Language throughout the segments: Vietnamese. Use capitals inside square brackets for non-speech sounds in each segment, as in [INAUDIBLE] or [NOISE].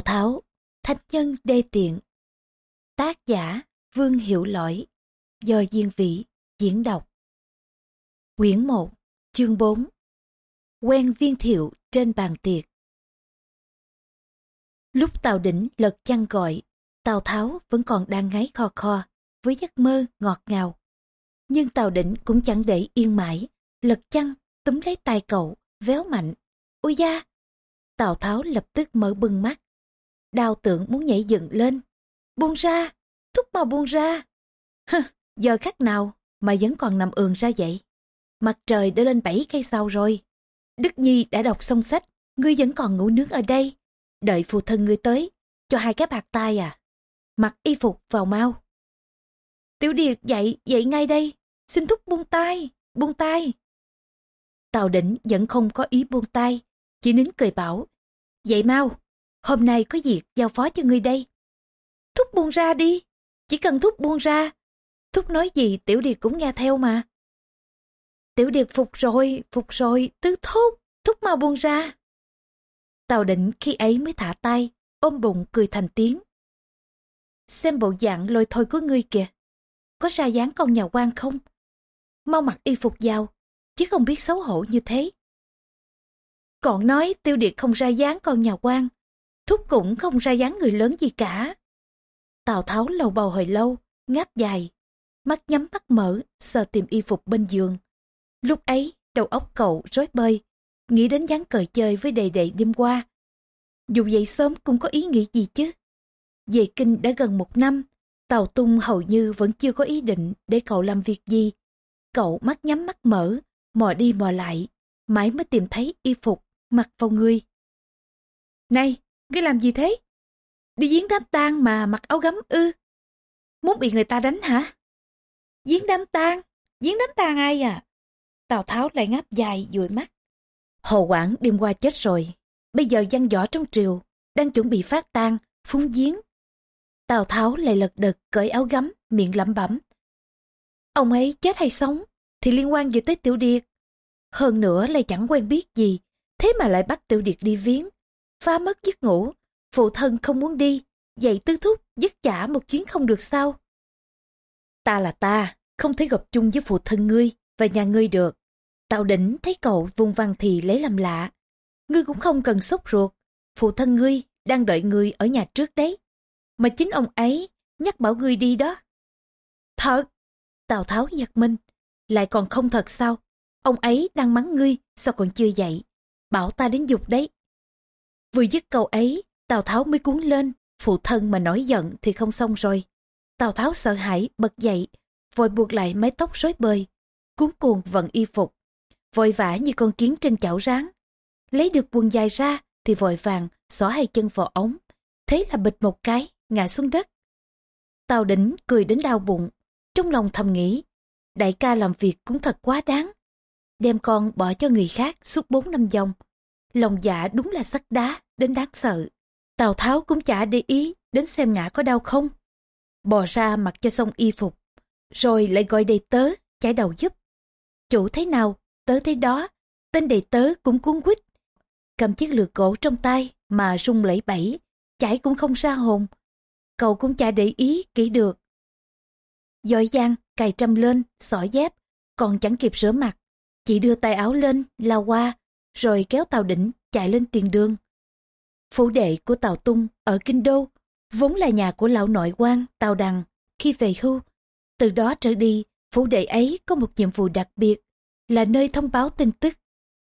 Tào Tháo, Thánh nhân đê tiện. Tác giả Vương Hiểu Lỗi, do Diên Vĩ diễn đọc. Quyển 1, chương 4 Quen viên thiệu trên bàn tiệc Lúc Tào Đỉnh lật chăn gọi, Tào Tháo vẫn còn đang ngáy kho kho, với giấc mơ ngọt ngào. Nhưng Tào Đỉnh cũng chẳng để yên mãi, lật chăn, túm lấy tay cậu, véo mạnh. Ôi da! Tào Tháo lập tức mở bừng mắt, đào tượng muốn nhảy dựng lên. Buông ra, thúc mau buông ra. Hừ, giờ khắc nào mà vẫn còn nằm ườn ra vậy? Mặt trời đã lên bảy cây sau rồi. Đức Nhi đã đọc xong sách, ngươi vẫn còn ngủ nướng ở đây. Đợi phụ thân ngươi tới, cho hai cái bạc tai à. Mặc y phục vào mau. Tiểu Điệt dậy, dậy ngay đây. Xin thúc buông tay, buông tay. Tào đỉnh vẫn không có ý buông tay, chỉ nín cười bảo. Dậy mau, hôm nay có việc giao phó cho ngươi đây. Thúc buông ra đi, chỉ cần thúc buông ra. Thúc nói gì tiểu điệt cũng nghe theo mà. Tiểu điệt phục rồi, phục rồi, tứ thúc, thúc mau buông ra. Tào định khi ấy mới thả tay, ôm bụng cười thành tiếng. Xem bộ dạng lôi thôi của ngươi kìa. Có ra dáng con nhà quan không? Mau mặc y phục vào, chứ không biết xấu hổ như thế. Còn nói tiêu điệt không ra dáng con nhà quan, thúc cũng không ra dáng người lớn gì cả. Tào Tháo lầu bầu hồi lâu, ngáp dài, mắt nhắm mắt mở, sờ tìm y phục bên giường. Lúc ấy, đầu óc cậu rối bời, nghĩ đến dáng cờ chơi với đầy đầy đêm qua. Dù dậy sớm cũng có ý nghĩ gì chứ. Về kinh đã gần một năm, Tào Tung hầu như vẫn chưa có ý định để cậu làm việc gì. Cậu mắt nhắm mắt mở, mò đi mò lại, mãi mới tìm thấy y phục, mặc vào người. Này, ngươi làm gì thế? Đi giếng đám tang mà mặc áo gấm ư? Muốn bị người ta đánh hả? Giếng đám tang? Giếng đám tang ai à? Tào Tháo lại ngáp dài dụi mắt. Hồ Quảng đêm qua chết rồi. Bây giờ văn võ trong triều, đang chuẩn bị phát tang, phúng giếng. Tào Tháo lại lật đật cởi áo gấm, miệng lẩm bẩm. Ông ấy chết hay sống, thì liên quan gì tới Tiểu Điệt. Hơn nữa lại chẳng quen biết gì, thế mà lại bắt Tiểu Điệt đi viếng. Phá mất giấc ngủ, phụ thân không muốn đi, dạy tư thúc dứt trả một chuyến không được sao. Ta là ta, không thể gặp chung với phụ thân ngươi và nhà ngươi được. Tào đỉnh thấy cậu vùng vằng thì lấy làm lạ. Ngươi cũng không cần sốt ruột, phụ thân ngươi đang đợi ngươi ở nhà trước đấy. Mà chính ông ấy nhắc bảo ngươi đi đó. Thật! Tào Tháo giật mình. Lại còn không thật sao? Ông ấy đang mắng ngươi, sao còn chưa dậy? Bảo ta đến dục đấy. Vừa dứt câu ấy, Tào Tháo mới cuốn lên, phụ thân mà nổi giận thì không xong rồi. Tào Tháo sợ hãi, bật dậy, vội buộc lại mái tóc rối bời, cuốn cuồng vận y phục, vội vã như con kiến trên chảo rán. Lấy được quần dài ra thì vội vàng xỏ hai chân vào ống, thế là bịch một cái, ngã xuống đất. Tào đỉnh cười đến đau bụng, trong lòng thầm nghĩ, đại ca làm việc cũng thật quá đáng. Đem con bỏ cho người khác suốt bốn năm dòng. Lòng dạ đúng là sắt đá, đến đáng sợ. Tào Tháo cũng chả để ý đến xem ngã có đau không. Bò ra mặc cho xong y phục, rồi lại gọi đầy tớ, chải đầu giúp. Chủ thế nào, tớ thế đó, tên đầy tớ cũng cuốn quýt. Cầm chiếc lược gỗ trong tay mà rung lẫy bẩy chải cũng không ra hồn. Cậu cũng chả để ý kỹ được. Giỏi giang, cài trăm lên, xỏ dép, còn chẳng kịp rửa mặt. Chỉ đưa tay áo lên, lao qua, rồi kéo tàu đỉnh chạy lên tiền đường. Phủ đệ của Tào Tung ở Kinh Đô, vốn là nhà của lão nội quan Tào Đằng khi về hưu. Từ đó trở đi, phủ đệ ấy có một nhiệm vụ đặc biệt, là nơi thông báo tin tức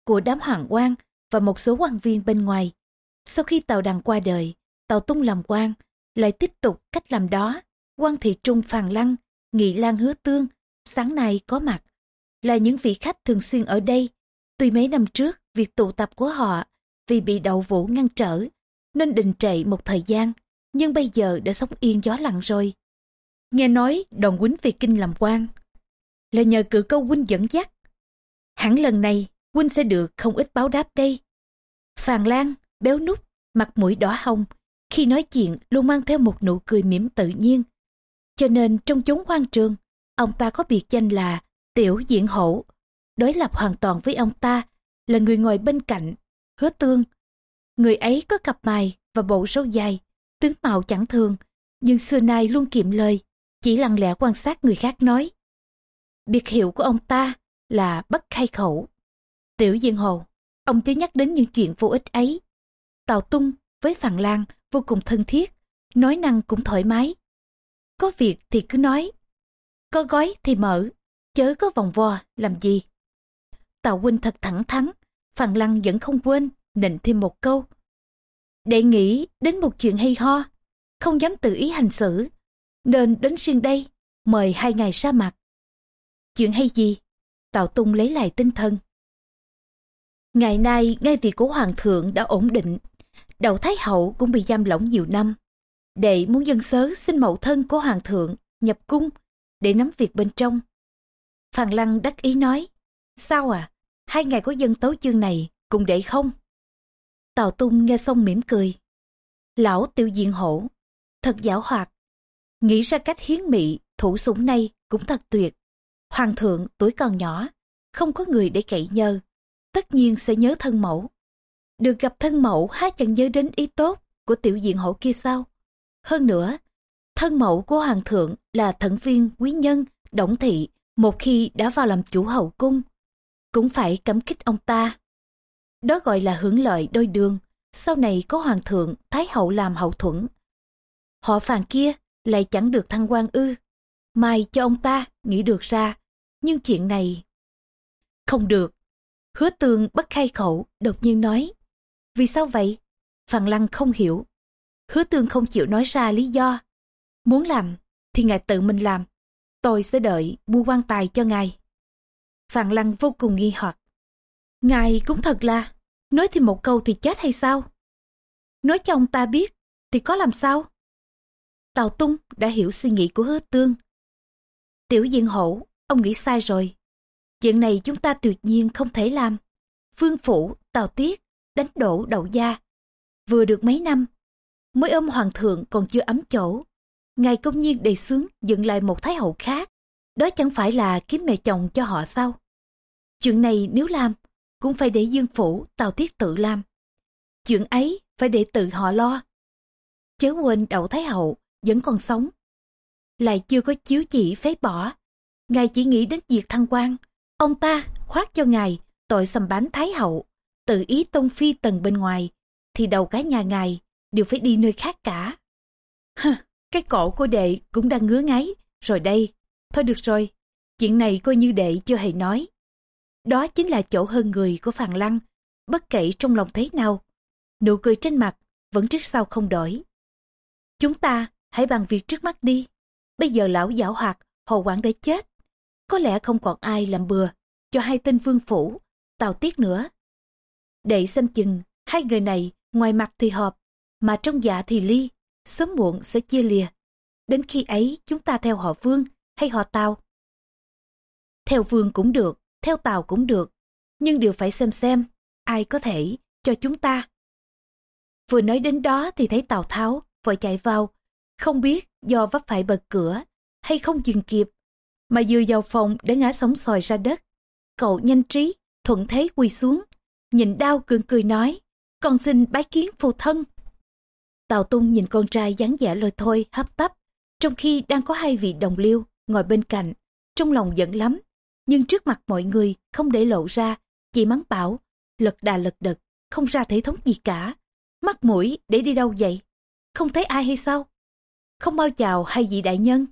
của đám hoàng quan và một số quan viên bên ngoài. Sau khi Tào Đằng qua đời, Tào Tung làm quan, lại tiếp tục cách làm đó. quan thị trung Phàn Lăng, Nghị Lan Hứa Tương, sáng nay có mặt, là những vị khách thường xuyên ở đây. Tuy mấy năm trước, việc tụ tập của họ vì bị đậu vũ ngăn trở, nên đình trệ một thời gian, nhưng bây giờ đã sống yên gió lặng rồi. Nghe nói đoàn quýnh về kinh làm quan là nhờ cử câu huynh dẫn dắt. Hẳn lần này huynh sẽ được không ít báo đáp đây. Phàn Lan, béo nút, mặt mũi đỏ hồng, khi nói chuyện luôn mang theo một nụ cười mỉm tự nhiên. Cho nên trong chốn hoang trường, ông ta có biệt danh là Tiểu diện Hổ. Đối lập hoàn toàn với ông ta là người ngồi bên cạnh, hứa tương. Người ấy có cặp mày và bộ râu dài, tướng mạo chẳng thường, nhưng xưa nay luôn kiệm lời, chỉ lặng lẽ quan sát người khác nói. Biệt hiệu của ông ta là bất khai khẩu. Tiểu Diên Hồ, ông chớ nhắc đến những chuyện vô ích ấy. Tào Tung với Phàn Lan vô cùng thân thiết, nói năng cũng thoải mái. Có việc thì cứ nói, có gói thì mở, chớ có vòng vo làm gì. Tào huynh thật thẳng thắn, Phàn Lăng vẫn không quên, nịnh thêm một câu. Đệ nghĩ đến một chuyện hay ho, không dám tự ý hành xử, nên đến riêng đây, mời hai ngày ra mặt. Chuyện hay gì? Tào Tung lấy lại tinh thần. Ngày nay, ngay việc của Hoàng thượng đã ổn định, đầu Thái Hậu cũng bị giam lỏng nhiều năm. Đệ muốn dân sớ xin mẫu thân của Hoàng thượng nhập cung để nắm việc bên trong. Phàn Lăng đắc ý nói, sao à, hai ngày có dân tấu chương này cùng để không? Tào Tung nghe xong mỉm cười. Lão tiêu diện hổ, thật giảo hoạt. Nghĩ ra cách hiến mị, thủ súng này cũng thật tuyệt. Hoàng thượng tuổi còn nhỏ, không có người để cậy nhờ. Tất nhiên sẽ nhớ thân mẫu. Được gặp thân mẫu há chẳng nhớ đến ý tốt của tiểu diện hổ kia sao? Hơn nữa, thân mẫu của hoàng thượng là thận viên quý nhân, động thị, một khi đã vào làm chủ hậu cung, cũng phải cấm kích ông ta. Đó gọi là hưởng lợi đôi đường, sau này có hoàng thượng, thái hậu làm hậu thuẫn. Họ phàn kia lại chẳng được thăng quan ư. Mai cho ông ta nghĩ được ra, nhưng chuyện này... Không được. Hứa tường bất khai khẩu, đột nhiên nói. Vì sao vậy? Phàn Lăng không hiểu. Hứa tường không chịu nói ra lý do. Muốn làm, thì ngài tự mình làm. Tôi sẽ đợi mua quan tài cho ngài. Phàn Lăng vô cùng nghi hoặc. Ngài cũng thật là, nói thêm một câu thì chết hay sao? Nói cho ông ta biết, thì có làm sao? Tào Tung đã hiểu suy nghĩ của hứa tương. Tiểu diện hổ, ông nghĩ sai rồi. Chuyện này chúng ta tuyệt nhiên không thể làm. Vương Phủ, Tào Tiết, đánh đổ đậu gia. Vừa được mấy năm, mới ôm hoàng thượng còn chưa ấm chỗ. Ngài công nhiên đề xướng dựng lại một thái hậu khác. Đó chẳng phải là kiếm mẹ chồng cho họ sao? Chuyện này nếu làm, cũng phải để Dương Phủ, Tào Tiết tự làm. Chuyện ấy phải để tự họ lo. Chớ quên đậu Thái Hậu vẫn còn sống. Lại chưa có chiếu chỉ phế bỏ. Ngài chỉ nghĩ đến việc thăng quan. Ông ta khoát cho ngài tội sầm bán Thái Hậu, tự ý tôn phi tầng bên ngoài, thì đầu cả nhà ngài đều phải đi nơi khác cả. Hừ, cái cổ của đệ cũng đang ngứa ngáy, rồi đây. Thôi được rồi, chuyện này coi như đệ chưa hề nói. Đó chính là chỗ hơn người của Phàn Lăng, bất kể trong lòng thế nào. Nụ cười trên mặt vẫn trước sau không đổi. Chúng ta hãy bàn việc trước mắt đi. Bây giờ lão giảo hoạt, hồ quản đã chết. Có lẽ không còn ai làm bừa cho hai tên vương phủ, tào tiết nữa. đệ xem chừng, hai người này ngoài mặt thì hợp, mà trong dạ thì ly, sớm muộn sẽ chia lìa. Đến khi ấy chúng ta theo họ vương hay họ tào. Theo vương cũng được, theo tàu cũng được, nhưng đều phải xem xem, ai có thể cho chúng ta. Vừa nói đến đó thì thấy Tào Tháo vội chạy vào, không biết do vấp phải bật cửa hay không dừng kịp, mà vừa vào phòng đã ngã sóng sòi ra đất. Cậu nhanh trí, thuận thế quỳ xuống, nhìn đau cường cười nói, con xin bái kiến phù thân. Tào Tung nhìn con trai dáng vẻ lôi thôi hấp tấp, trong khi đang có hai vị đồng liêu ngồi bên cạnh, trong lòng giận lắm, nhưng trước mặt mọi người không để lộ ra, chỉ mắng bảo, lật đà lật đật, không ra thể thống gì cả. Mắt mũi để đi đâu vậy? Không thấy ai hay sao? Không bao chào hay gì đại nhân?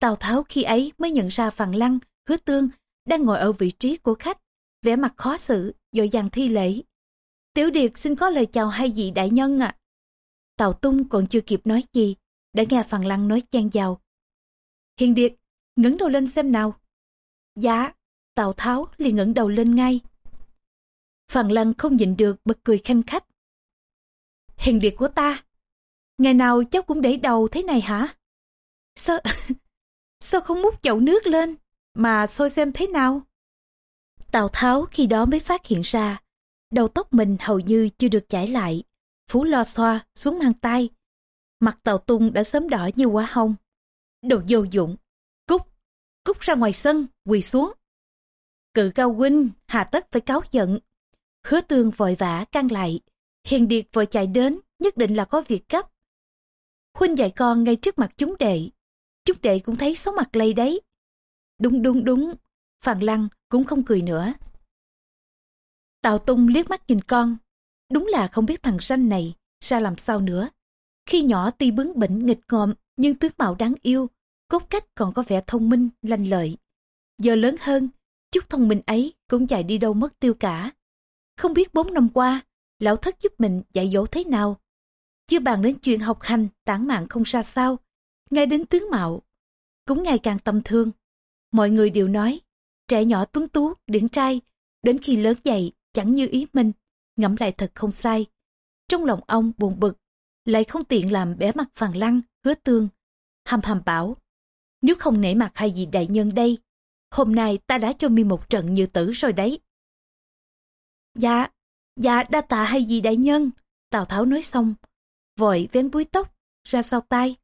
Tào Tháo khi ấy mới nhận ra Phàn Lăng, Hứa Tương đang ngồi ở vị trí của khách, vẻ mặt khó xử, dội dàng thi lễ. Tiểu Điệt xin có lời chào hai vị đại nhân ạ. Tào Tung còn chưa kịp nói gì, đã nghe Phàn Lăng nói chen vào. Hiền Điệt, ngẩng đầu lên xem nào. Dạ, Tào Tháo liền ngẩng đầu lên ngay. Phàn Lăng không nhịn được bật cười khanh khách. Hiền điệt của ta, ngày nào cháu cũng để đầu thế này hả? Sao, [LAUGHS] sao không múc chậu nước lên, mà sôi xem thế nào? Tào Tháo khi đó mới phát hiện ra, đầu tóc mình hầu như chưa được chải lại, phú lo xoa xuống mang tay. Mặt Tào Tung đã sớm đỏ như quả hồng. Đồ vô dụng, cúc ra ngoài sân, quỳ xuống. Cự cao huynh, hà tất phải cáo giận. Hứa tương vội vã can lại. Hiền Điệt vội chạy đến, nhất định là có việc gấp. Huynh dạy con ngay trước mặt chúng đệ. Chúng đệ cũng thấy xấu mặt lây đấy. Đúng đúng đúng, Phàn Lăng cũng không cười nữa. Tào Tung liếc mắt nhìn con. Đúng là không biết thằng sanh này ra làm sao nữa. Khi nhỏ tuy bướng bỉnh nghịch ngợm nhưng tướng mạo đáng yêu, cốt cách còn có vẻ thông minh, lanh lợi. Giờ lớn hơn, chút thông minh ấy cũng chạy đi đâu mất tiêu cả. Không biết bốn năm qua, lão thất giúp mình dạy dỗ thế nào. Chưa bàn đến chuyện học hành, tản mạng không xa sao, ngay đến tướng mạo, cũng ngày càng tâm thương. Mọi người đều nói, trẻ nhỏ tuấn tú, điển trai, đến khi lớn dậy chẳng như ý mình, ngẫm lại thật không sai. Trong lòng ông buồn bực, lại không tiện làm bẻ mặt phàn lăng, hứa tương. Hầm hầm bảo, nếu không nể mặt hay gì đại nhân đây, hôm nay ta đã cho mi một trận như tử rồi đấy. Dạ, dạ đa tạ hay gì đại nhân, Tào Tháo nói xong, vội vén búi tóc, ra sau tay.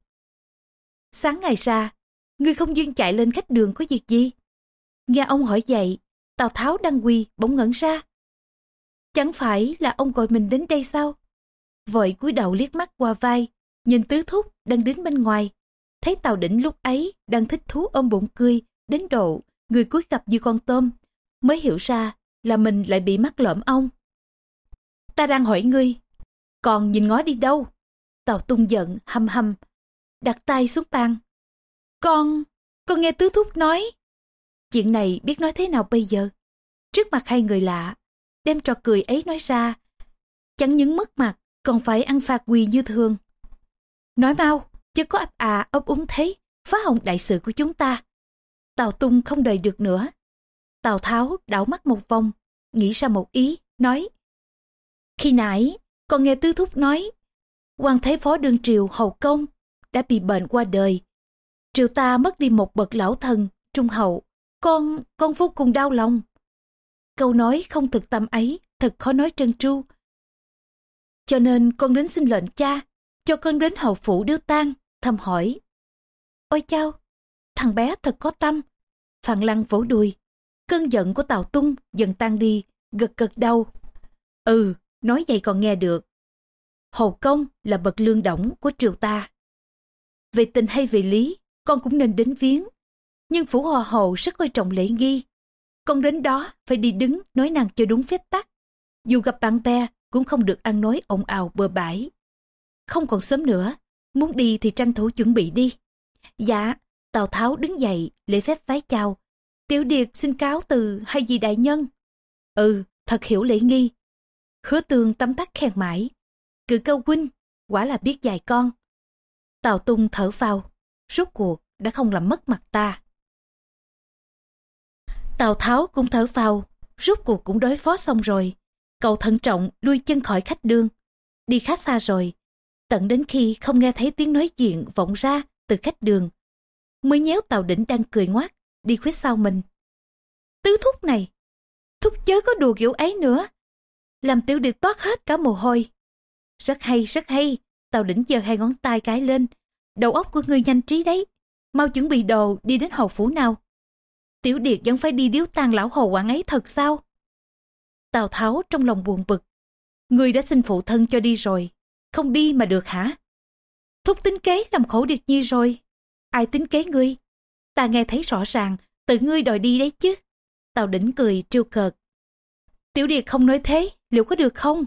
Sáng ngày ra, ngươi không duyên chạy lên khách đường có việc gì? Nghe ông hỏi vậy, Tào Tháo đang quỳ bỗng ngẩn ra. Chẳng phải là ông gọi mình đến đây sao? Vội cúi đầu liếc mắt qua vai, nhìn tứ thúc đang đứng bên ngoài. Thấy Tào Đỉnh lúc ấy đang thích thú ôm bụng cười, đến độ người cuối gặp như con tôm, mới hiểu ra là mình lại bị mắc lõm ông. Ta đang hỏi ngươi, còn nhìn ngó đi đâu? Tào tung giận, hầm hầm đặt tay xuống bàn. Con, con nghe tứ thúc nói. Chuyện này biết nói thế nào bây giờ? Trước mặt hai người lạ, đem trò cười ấy nói ra. Chẳng những mất mặt, còn phải ăn phạt quỳ như thường. Nói mau, chứ có ấp à ấp úng thế, phá hỏng đại sự của chúng ta. Tào Tung không đợi được nữa. Tào Tháo đảo mắt một vòng, nghĩ ra một ý, nói. Khi nãy, con nghe Tứ Thúc nói, quan Thái Phó Đương Triều Hầu Công đã bị bệnh qua đời. Triều ta mất đi một bậc lão thần, trung hậu. Con, con vô cùng đau lòng. Câu nói không thực tâm ấy, thật khó nói trân tru. Cho nên con đến xin lệnh cha, cho con đến hậu phủ đưa tang, thăm hỏi. Ôi chao, thằng bé thật có tâm. Phàn lăng vỗ đùi. Cơn giận của Tào Tung dần tan đi, gật gật đầu. Ừ, nói vậy còn nghe được. Hầu công là bậc lương đổng của triều ta. Về tình hay về lý, con cũng nên đến viếng. Nhưng phủ hòa hầu rất coi trọng lễ nghi. Con đến đó phải đi đứng nói năng cho đúng phép tắc. Dù gặp bạn bè cũng không được ăn nói ồn ào bừa bãi. Không còn sớm nữa, muốn đi thì tranh thủ chuẩn bị đi. Dạ, Tào Tháo đứng dậy, lễ phép vái chào. Tiểu Điệt xin cáo từ hay gì đại nhân? Ừ, thật hiểu lễ nghi. Hứa tường tấm tắc khen mãi. Cự câu huynh, quả là biết dạy con. Tào Tung thở vào, rốt cuộc đã không làm mất mặt ta. Tào Tháo cũng thở vào, rốt cuộc cũng đối phó xong rồi. Cậu thận trọng lui chân khỏi khách đương. Đi khá xa rồi, tận đến khi không nghe thấy tiếng nói chuyện vọng ra từ khách đường. Mới nhéo Tào Đỉnh đang cười ngoác, đi phía sau mình. Tứ thúc này, thúc chớ có đùa kiểu ấy nữa. Làm tiểu điệt toát hết cả mồ hôi. Rất hay, rất hay, Tào Đỉnh giơ hai ngón tay cái lên. Đầu óc của ngươi nhanh trí đấy. Mau chuẩn bị đồ đi đến hầu phủ nào. Tiểu điệt vẫn phải đi điếu tang lão hồ quản ấy thật sao? Tào Tháo trong lòng buồn bực. Người đã xin phụ thân cho đi rồi. Không đi mà được hả? Thúc tính kế làm khổ Điệt Nhi rồi. Ai tính kế ngươi? Ta nghe thấy rõ ràng, tự ngươi đòi đi đấy chứ. Tào đỉnh cười trêu cợt. Tiểu Điệt không nói thế, liệu có được không?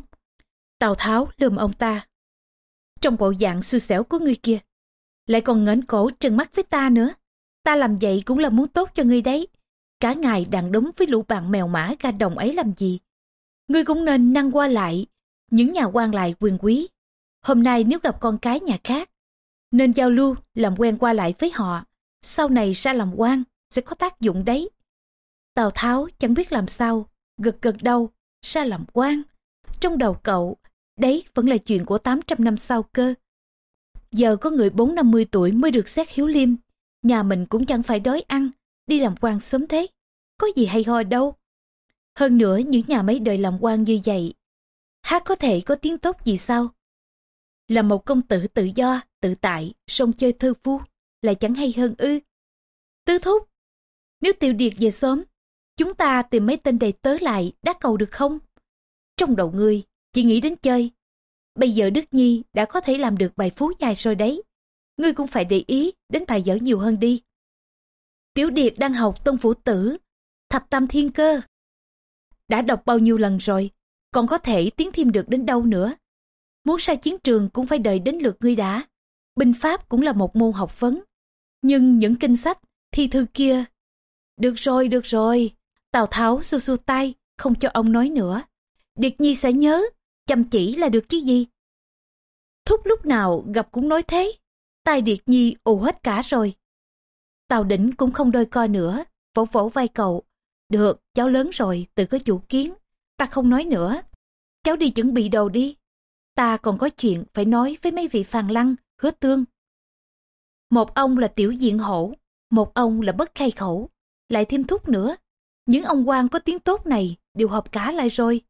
Tào Tháo lườm ông ta. Trong bộ dạng xui xẻo của ngươi kia, lại còn ngẩng cổ trừng mắt với ta nữa. Ta làm vậy cũng là muốn tốt cho ngươi đấy. Cả ngày đàn đống với lũ bạn mèo mã ga đồng ấy làm gì? Ngươi cũng nên năng qua lại, những nhà quan lại quyền quý. Hôm nay nếu gặp con cái nhà khác, nên giao lưu, làm quen qua lại với họ. Sau này ra làm quan, sẽ có tác dụng đấy. Tào Tháo chẳng biết làm sao, gật gật đầu, ra làm quan. Trong đầu cậu, đấy vẫn là chuyện của 800 năm sau cơ. Giờ có người 4-50 tuổi mới được xét hiếu liêm, nhà mình cũng chẳng phải đói ăn, đi làm quan sớm thế. Có gì hay ho đâu. Hơn nữa những nhà mấy đời làm quan như vậy, hát có thể có tiếng tốt gì sao? Là một công tử tự do, tự tại, song chơi thơ phu, lại chẳng hay hơn ư. Tứ thúc, nếu tiểu điệt về sớm, chúng ta tìm mấy tên đầy tớ lại đá cầu được không? Trong đầu người chỉ nghĩ đến chơi. Bây giờ Đức Nhi đã có thể làm được bài phú dài rồi đấy. Ngươi cũng phải để ý đến bài dở nhiều hơn đi. Tiểu Điệt đang học Tông Phủ Tử, Thập Tam Thiên Cơ. Đã đọc bao nhiêu lần rồi, còn có thể tiến thêm được đến đâu nữa. Muốn ra chiến trường cũng phải đợi đến lượt ngươi đã. Binh pháp cũng là một môn học vấn. Nhưng những kinh sách, thi thư kia... Được rồi, được rồi. Tào Tháo xua xua tay, không cho ông nói nữa. Điệt Nhi sẽ nhớ, chăm chỉ là được chứ gì. Thúc lúc nào gặp cũng nói thế. Tai Điệt Nhi ù hết cả rồi. Tào Đỉnh cũng không đôi co nữa, vỗ vỗ vai cậu. Được, cháu lớn rồi, tự có chủ kiến. Ta không nói nữa. Cháu đi chuẩn bị đồ đi. Ta còn có chuyện phải nói với mấy vị phàn lăng, hứa tương. Một ông là tiểu diện hổ, một ông là bất khai khẩu, lại thêm thúc nữa. Những ông quan có tiếng tốt này đều họp cả lại rồi.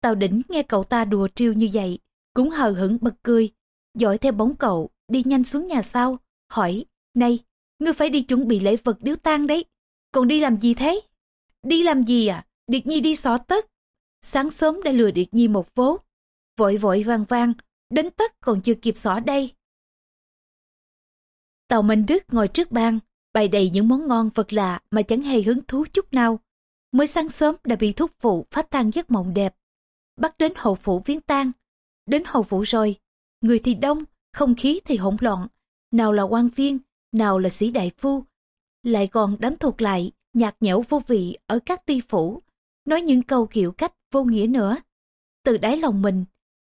Tào đỉnh nghe cậu ta đùa trêu như vậy, cũng hờ hững bật cười, dõi theo bóng cậu, đi nhanh xuống nhà sau, hỏi, này, ngươi phải đi chuẩn bị lễ vật điếu tang đấy, còn đi làm gì thế? Đi làm gì à? Điệt Nhi đi xỏ tất. Sáng sớm đã lừa Điệt Nhi một vố, vội vội vàng vàng, đến tất còn chưa kịp xỏ đây. Tàu Minh Đức ngồi trước bàn, bày đầy những món ngon vật lạ mà chẳng hề hứng thú chút nào. Mới sáng sớm đã bị thúc phụ phát tan giấc mộng đẹp. Bắt đến hậu phủ viếng tang. Đến hậu phủ rồi, người thì đông, không khí thì hỗn loạn. Nào là quan viên, nào là sĩ đại phu. Lại còn đánh thuộc lại, nhạt nhẽo vô vị ở các ti phủ. Nói những câu kiểu cách vô nghĩa nữa. Từ đáy lòng mình,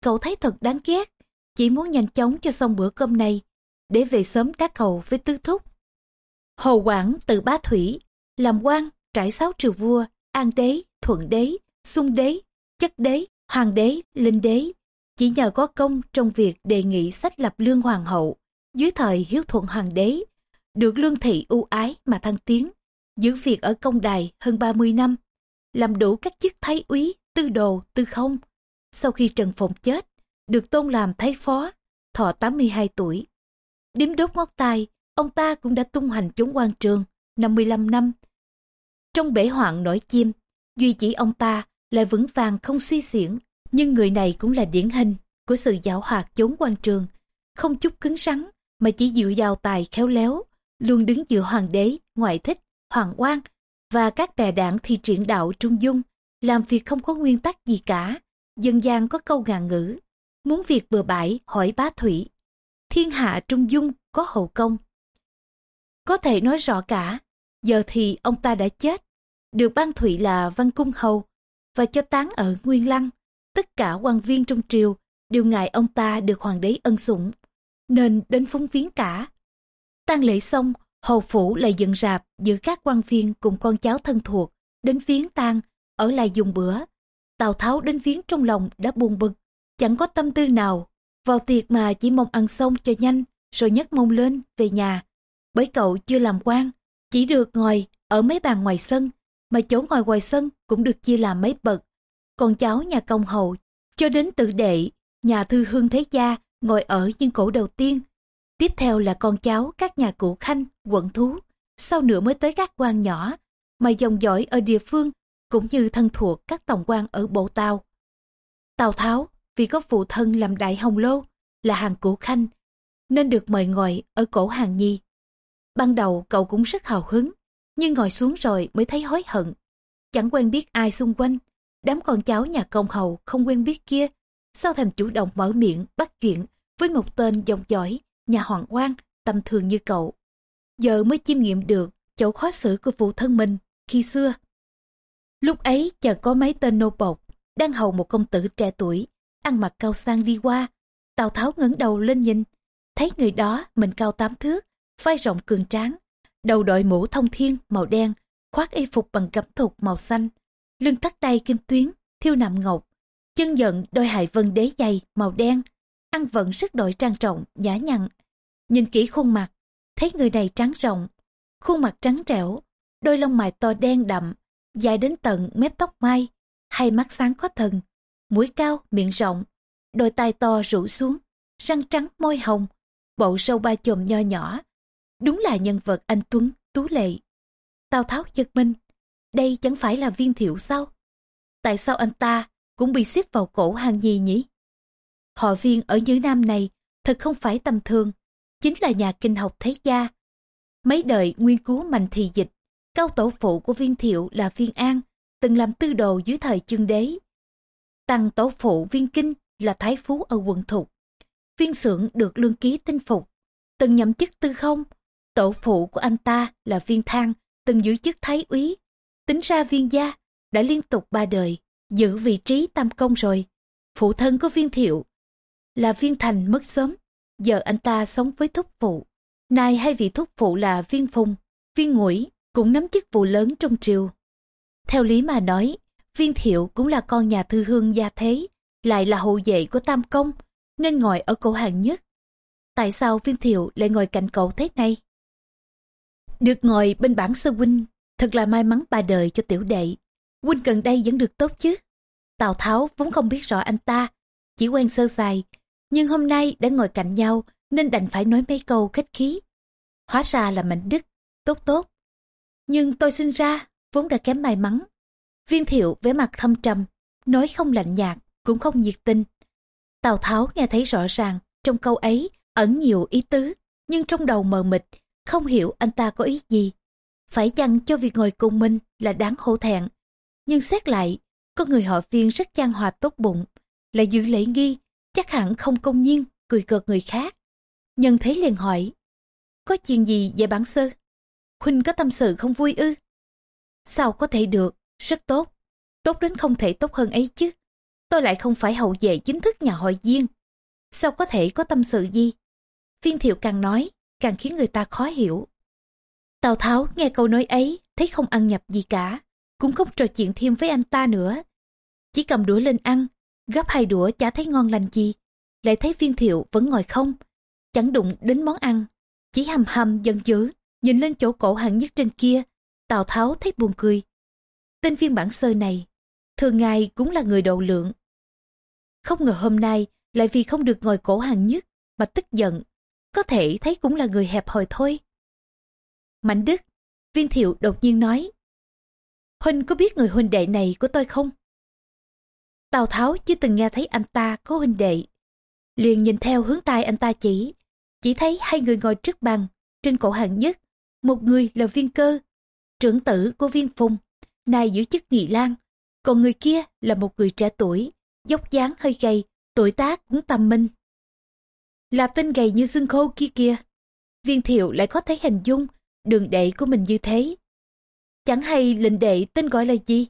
cậu thấy thật đáng ghét. Chỉ muốn nhanh chóng cho xong bữa cơm này, để về sớm đá cầu với tứ thúc. Hồ Quảng từ Bá Thủy, làm quan trải sáu triều vua, an đế, thuận đế, xung đế, chất đế, hoàng đế, linh đế. Chỉ nhờ có công trong việc đề nghị sách lập lương hoàng hậu, dưới thời hiếu thuận hoàng đế, được lương thị ưu ái mà thăng tiến, giữ việc ở công đài hơn 30 năm, làm đủ các chức thái úy, tư đồ, tư không. Sau khi Trần Phụng chết, được tôn làm thái phó, thọ 82 tuổi. Điếm đốt ngót tay, ông ta cũng đã tung hành chống quan trường 55 năm. Trong bể hoạn nổi chim, duy chỉ ông ta lại vững vàng không suy xiển, nhưng người này cũng là điển hình của sự giảo hoạt chống quan trường, không chút cứng rắn mà chỉ dựa vào tài khéo léo, luôn đứng giữa hoàng đế, ngoại thích, hoàng quan và các bè đảng thì triển đạo trung dung, làm việc không có nguyên tắc gì cả. Dân gian có câu ngàn ngữ, muốn việc bừa bãi hỏi bá thủy, thiên hạ trung dung có hậu công. Có thể nói rõ cả, giờ thì ông ta đã chết, được ban thủy là văn cung hầu và cho tán ở Nguyên Lăng. Tất cả quan viên trong triều đều ngại ông ta được hoàng đế ân sủng, nên đến phúng viếng cả. tang lễ xong, hầu phủ lại dựng rạp giữa các quan viên cùng con cháu thân thuộc, đến viếng tang, ở lại dùng bữa. Tào Tháo đến viếng trong lòng đã buồn bực, chẳng có tâm tư nào vào tiệc mà chỉ mong ăn xong cho nhanh, rồi nhấc mông lên, về nhà. Bởi cậu chưa làm quan, chỉ được ngồi ở mấy bàn ngoài sân, mà chỗ ngồi ngoài sân cũng được chia làm mấy bậc. Còn cháu nhà công hậu, cho đến tự đệ, nhà thư hương thế gia, ngồi ở những cổ đầu tiên. Tiếp theo là con cháu các nhà cụ khanh, quận thú, sau nữa mới tới các quan nhỏ, mà dòng dõi ở địa phương, cũng như thân thuộc các tổng quan ở bộ tàu. Tào Tháo, vì có phụ thân làm đại hồng lô, là hàng cũ khanh, nên được mời ngồi ở cổ hàng nhi. Ban đầu cậu cũng rất hào hứng, nhưng ngồi xuống rồi mới thấy hối hận. Chẳng quen biết ai xung quanh, đám con cháu nhà công hầu không quen biết kia, sao thèm chủ động mở miệng bắt chuyện với một tên dòng dõi nhà hoàng quan tầm thường như cậu. Giờ mới chiêm nghiệm được chỗ khó xử của phụ thân mình khi xưa lúc ấy chợt có mấy tên nô bộc đang hầu một công tử trẻ tuổi ăn mặc cao sang đi qua. Tào Tháo ngẩng đầu lên nhìn, thấy người đó mình cao tám thước, vai rộng cường tráng, đầu đội mũ thông thiên màu đen, khoác y phục bằng cẩm thục màu xanh, lưng tắt tay kim tuyến, thiêu nạm ngọc, chân giận đôi hài vân đế dày màu đen, ăn vận sức đội trang trọng, nhã nhặn. Nhìn kỹ khuôn mặt, thấy người này trắng rộng, khuôn mặt trắng trẻo, đôi lông mày to đen đậm, dài đến tận mép tóc mai, hai mắt sáng có thần, mũi cao, miệng rộng, đôi tai to rủ xuống, răng trắng môi hồng, bộ sâu ba chùm nho nhỏ. Đúng là nhân vật anh Tuấn, tú lệ. Tào Tháo giật mình, đây chẳng phải là viên thiệu sao? Tại sao anh ta cũng bị xếp vào cổ hàng nhì nhỉ? Họ viên ở Nhữ Nam này thật không phải tầm thường, chính là nhà kinh học thế gia. Mấy đời nguyên cứu mạnh thị dịch, cao tổ phụ của viên thiệu là viên an, từng làm tư đồ dưới thời chương đế. Tăng tổ phụ viên kinh là thái phú ở quận thục. Viên xưởng được lương ký tinh phục, từng nhậm chức tư không. Tổ phụ của anh ta là viên thang, từng giữ chức thái úy. Tính ra viên gia đã liên tục ba đời, giữ vị trí tam công rồi. Phụ thân của viên thiệu là viên thành mất sớm, giờ anh ta sống với thúc phụ. Nay hai vị thúc phụ là viên phùng, viên ngũi cũng nắm chức vụ lớn trong triều. Theo lý mà nói, viên thiệu cũng là con nhà thư hương gia thế, lại là hậu vệ của tam công, nên ngồi ở cổ hàng nhất. Tại sao viên thiệu lại ngồi cạnh cậu thế này? Được ngồi bên bản sơ huynh, thật là may mắn ba đời cho tiểu đệ. Huynh gần đây vẫn được tốt chứ. Tào Tháo vốn không biết rõ anh ta, chỉ quen sơ sài nhưng hôm nay đã ngồi cạnh nhau nên đành phải nói mấy câu khách khí. Hóa ra là mạnh đức, tốt tốt. Nhưng tôi sinh ra, vốn đã kém may mắn. Viên thiệu vẻ mặt thâm trầm, nói không lạnh nhạt, cũng không nhiệt tình. Tào Tháo nghe thấy rõ ràng, trong câu ấy ẩn nhiều ý tứ, nhưng trong đầu mờ mịt, không hiểu anh ta có ý gì. Phải chăng cho việc ngồi cùng mình là đáng hổ thẹn. Nhưng xét lại, có người họ viên rất chan hòa tốt bụng, lại giữ lễ nghi, chắc hẳn không công nhiên, cười cợt người khác. Nhân thấy liền hỏi, có chuyện gì về bản sơ? Khuynh có tâm sự không vui ư? Sao có thể được, rất tốt. Tốt đến không thể tốt hơn ấy chứ. Tôi lại không phải hậu vệ chính thức nhà hội viên. Sao có thể có tâm sự gì? Viên thiệu càng nói, càng khiến người ta khó hiểu. Tào Tháo nghe câu nói ấy, thấy không ăn nhập gì cả, cũng không trò chuyện thêm với anh ta nữa. Chỉ cầm đũa lên ăn, gấp hai đũa chả thấy ngon lành gì. Lại thấy viên thiệu vẫn ngồi không, chẳng đụng đến món ăn, chỉ hầm hầm giận dữ, nhìn lên chỗ cổ hạng nhất trên kia, Tào Tháo thấy buồn cười. Tên viên bản sơ này, thường ngày cũng là người độ lượng. Không ngờ hôm nay lại vì không được ngồi cổ hàng nhất mà tức giận, có thể thấy cũng là người hẹp hòi thôi. Mạnh Đức, viên thiệu đột nhiên nói, Huynh có biết người huynh đệ này của tôi không? Tào Tháo chưa từng nghe thấy anh ta có huynh đệ. Liền nhìn theo hướng tay anh ta chỉ, chỉ thấy hai người ngồi trước bàn, trên cổ hàng nhất, một người là viên cơ, trưởng tử của viên phùng, nay giữ chức nghị lang, còn người kia là một người trẻ tuổi, dốc dáng hơi gầy, tuổi tác cũng tầm minh. Là tên gầy như xương khô kia kia, viên thiệu lại có thấy hình dung đường đệ của mình như thế. Chẳng hay lệnh đệ tên gọi là gì?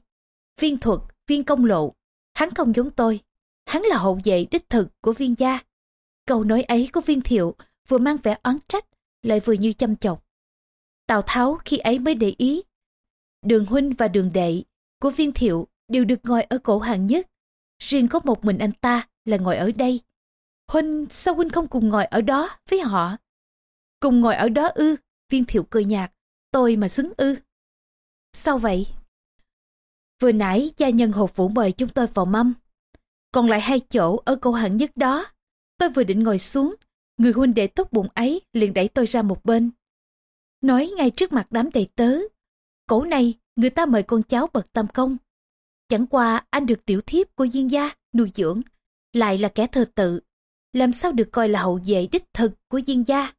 Viên thuật, viên công lộ, hắn không giống tôi, hắn là hậu vệ đích thực của viên gia. Câu nói ấy của viên thiệu vừa mang vẻ oán trách, lại vừa như chăm chọc. Tào Tháo khi ấy mới để ý. Đường huynh và đường đệ của viên thiệu đều được ngồi ở cổ hàng nhất. Riêng có một mình anh ta là ngồi ở đây. Huynh, sao huynh không cùng ngồi ở đó với họ? Cùng ngồi ở đó ư, viên thiệu cười nhạt. Tôi mà xứng ư. Sao vậy? Vừa nãy gia nhân hộp vũ mời chúng tôi vào mâm. Còn lại hai chỗ ở cổ hàng nhất đó. Tôi vừa định ngồi xuống, người huynh đệ tốt bụng ấy liền đẩy tôi ra một bên. Nói ngay trước mặt đám đầy tớ. Cổ này, người ta mời con cháu bậc tam công. Chẳng qua anh được tiểu thiếp của Diên gia nuôi dưỡng, lại là kẻ thờ tự. Làm sao được coi là hậu vệ đích thực của Diên gia?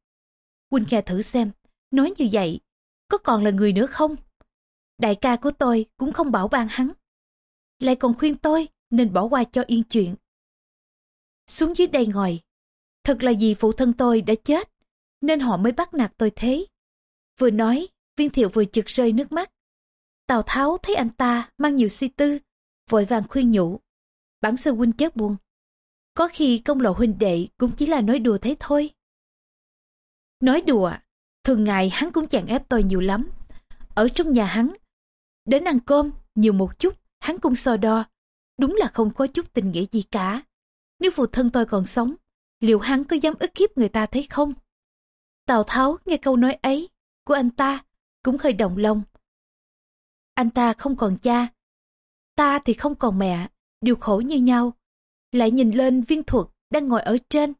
Huynh nghe thử xem, nói như vậy, có còn là người nữa không? Đại ca của tôi cũng không bảo ban hắn. Lại còn khuyên tôi nên bỏ qua cho yên chuyện. Xuống dưới đây ngồi. Thật là vì phụ thân tôi đã chết, nên họ mới bắt nạt tôi thế. Vừa nói, viên thiệu vừa chực rơi nước mắt. Tào Tháo thấy anh ta mang nhiều suy tư, vội vàng khuyên nhủ. Bản sư huynh chết buồn. Có khi công lộ huynh đệ cũng chỉ là nói đùa thế thôi. Nói đùa, thường ngày hắn cũng chẳng ép tôi nhiều lắm. Ở trong nhà hắn, đến ăn cơm nhiều một chút, hắn cũng so đo. Đúng là không có chút tình nghĩa gì cả. Nếu phụ thân tôi còn sống, liệu hắn có dám ức hiếp người ta thấy không? Tào Tháo nghe câu nói ấy của anh ta cũng hơi động lòng. Anh ta không còn cha, ta thì không còn mẹ, đều khổ như nhau. Lại nhìn lên viên thuật đang ngồi ở trên.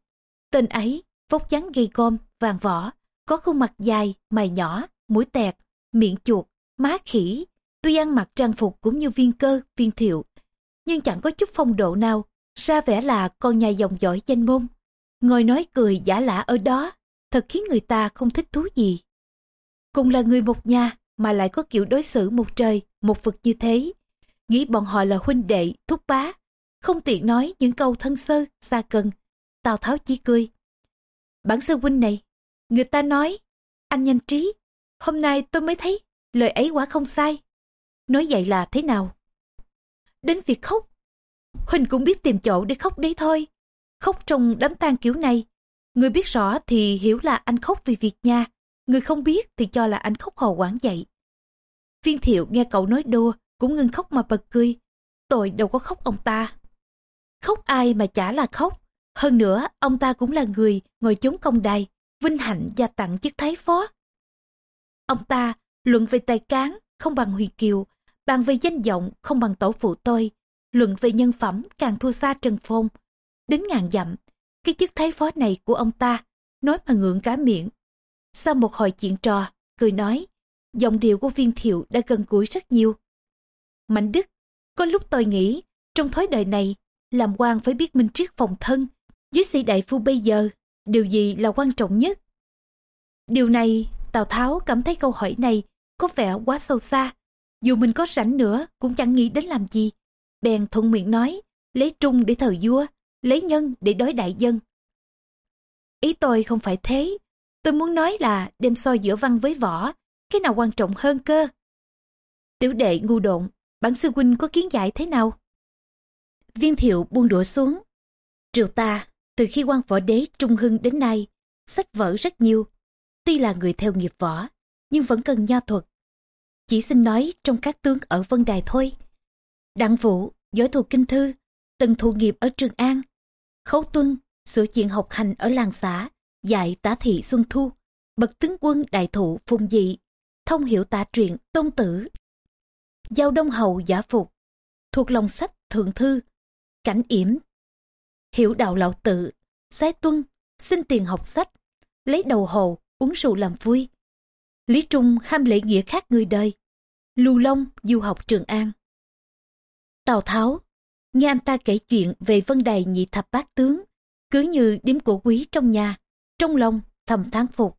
Tên ấy, vóc dáng gầy gom, vàng vỏ, có khuôn mặt dài, mày nhỏ, mũi tẹt, miệng chuột, má khỉ. Tuy ăn mặc trang phục cũng như viên cơ, viên thiệu, nhưng chẳng có chút phong độ nào ra vẻ là con nhà dòng dõi danh môn. Ngồi nói cười giả lạ ở đó, thật khiến người ta không thích thú gì. Cùng là người một nhà mà lại có kiểu đối xử một trời, một vực như thế. Nghĩ bọn họ là huynh đệ, thúc bá. Không tiện nói những câu thân sơ, xa cần. Tào Tháo chỉ cười. Bản sư huynh này, người ta nói, anh nhanh trí. Hôm nay tôi mới thấy, lời ấy quả không sai. Nói vậy là thế nào? Đến việc khóc. Huynh cũng biết tìm chỗ để khóc đấy thôi. Khóc trong đám tang kiểu này. Người biết rõ thì hiểu là anh khóc vì việc nhà. Người không biết thì cho là anh khóc hò quảng dậy. Viên thiệu nghe cậu nói đùa, cũng ngưng khóc mà bật cười. Tôi đâu có khóc ông ta. Khóc ai mà chả là khóc. Hơn nữa, ông ta cũng là người ngồi chốn công đài, vinh hạnh gia tặng chức thái phó. Ông ta luận về tài cán không bằng Huy Kiều, bàn về danh vọng không bằng tổ phụ tôi, luận về nhân phẩm càng thua xa Trần Phong. Đến ngàn dặm, cái chức thái phó này của ông ta, nói mà ngượng cả miệng. Sau một hồi chuyện trò, cười nói, giọng điệu của viên thiệu đã gần gũi rất nhiều. Mạnh Đức, có lúc tôi nghĩ, trong thói đời này, làm quan phải biết minh triết phòng thân, với sĩ đại phu bây giờ, điều gì là quan trọng nhất? Điều này, Tào Tháo cảm thấy câu hỏi này có vẻ quá sâu xa. Dù mình có rảnh nữa cũng chẳng nghĩ đến làm gì. Bèn thuận miệng nói, lấy trung để thờ vua, lấy nhân để đối đại dân. Ý tôi không phải thế. Tôi muốn nói là đem so giữa văn với võ, cái nào quan trọng hơn cơ. Tiểu đệ ngu độn, bản sư huynh có kiến giải thế nào? Viên thiệu buông đũa xuống. Triều ta, từ khi quan võ đế trung hưng đến nay, sách vở rất nhiều. Tuy là người theo nghiệp võ, nhưng vẫn cần nho thuật. Chỉ xin nói trong các tướng ở Vân Đài thôi. Đặng Vũ, giỏi thuộc kinh thư, từng thụ nghiệp ở Trường An. Khấu Tuân, sửa chuyện học hành ở làng xã, dạy tả thị Xuân Thu. Bậc tướng quân đại thụ phùng dị, thông hiểu tả truyện tôn tử. Giao Đông Hầu giả phục, thuộc lòng sách thượng thư, cảnh yểm. Hiểu đạo lão tự, sái tuân, xin tiền học sách, lấy đầu hồ, uống rượu làm vui. Lý Trung ham lễ nghĩa khác người đời. Lưu Long du học Trường An. Tào Tháo, nghe anh ta kể chuyện về vân đài nhị thập bát tướng, cứ như điếm cổ quý trong nhà, trong lòng thầm thán phục.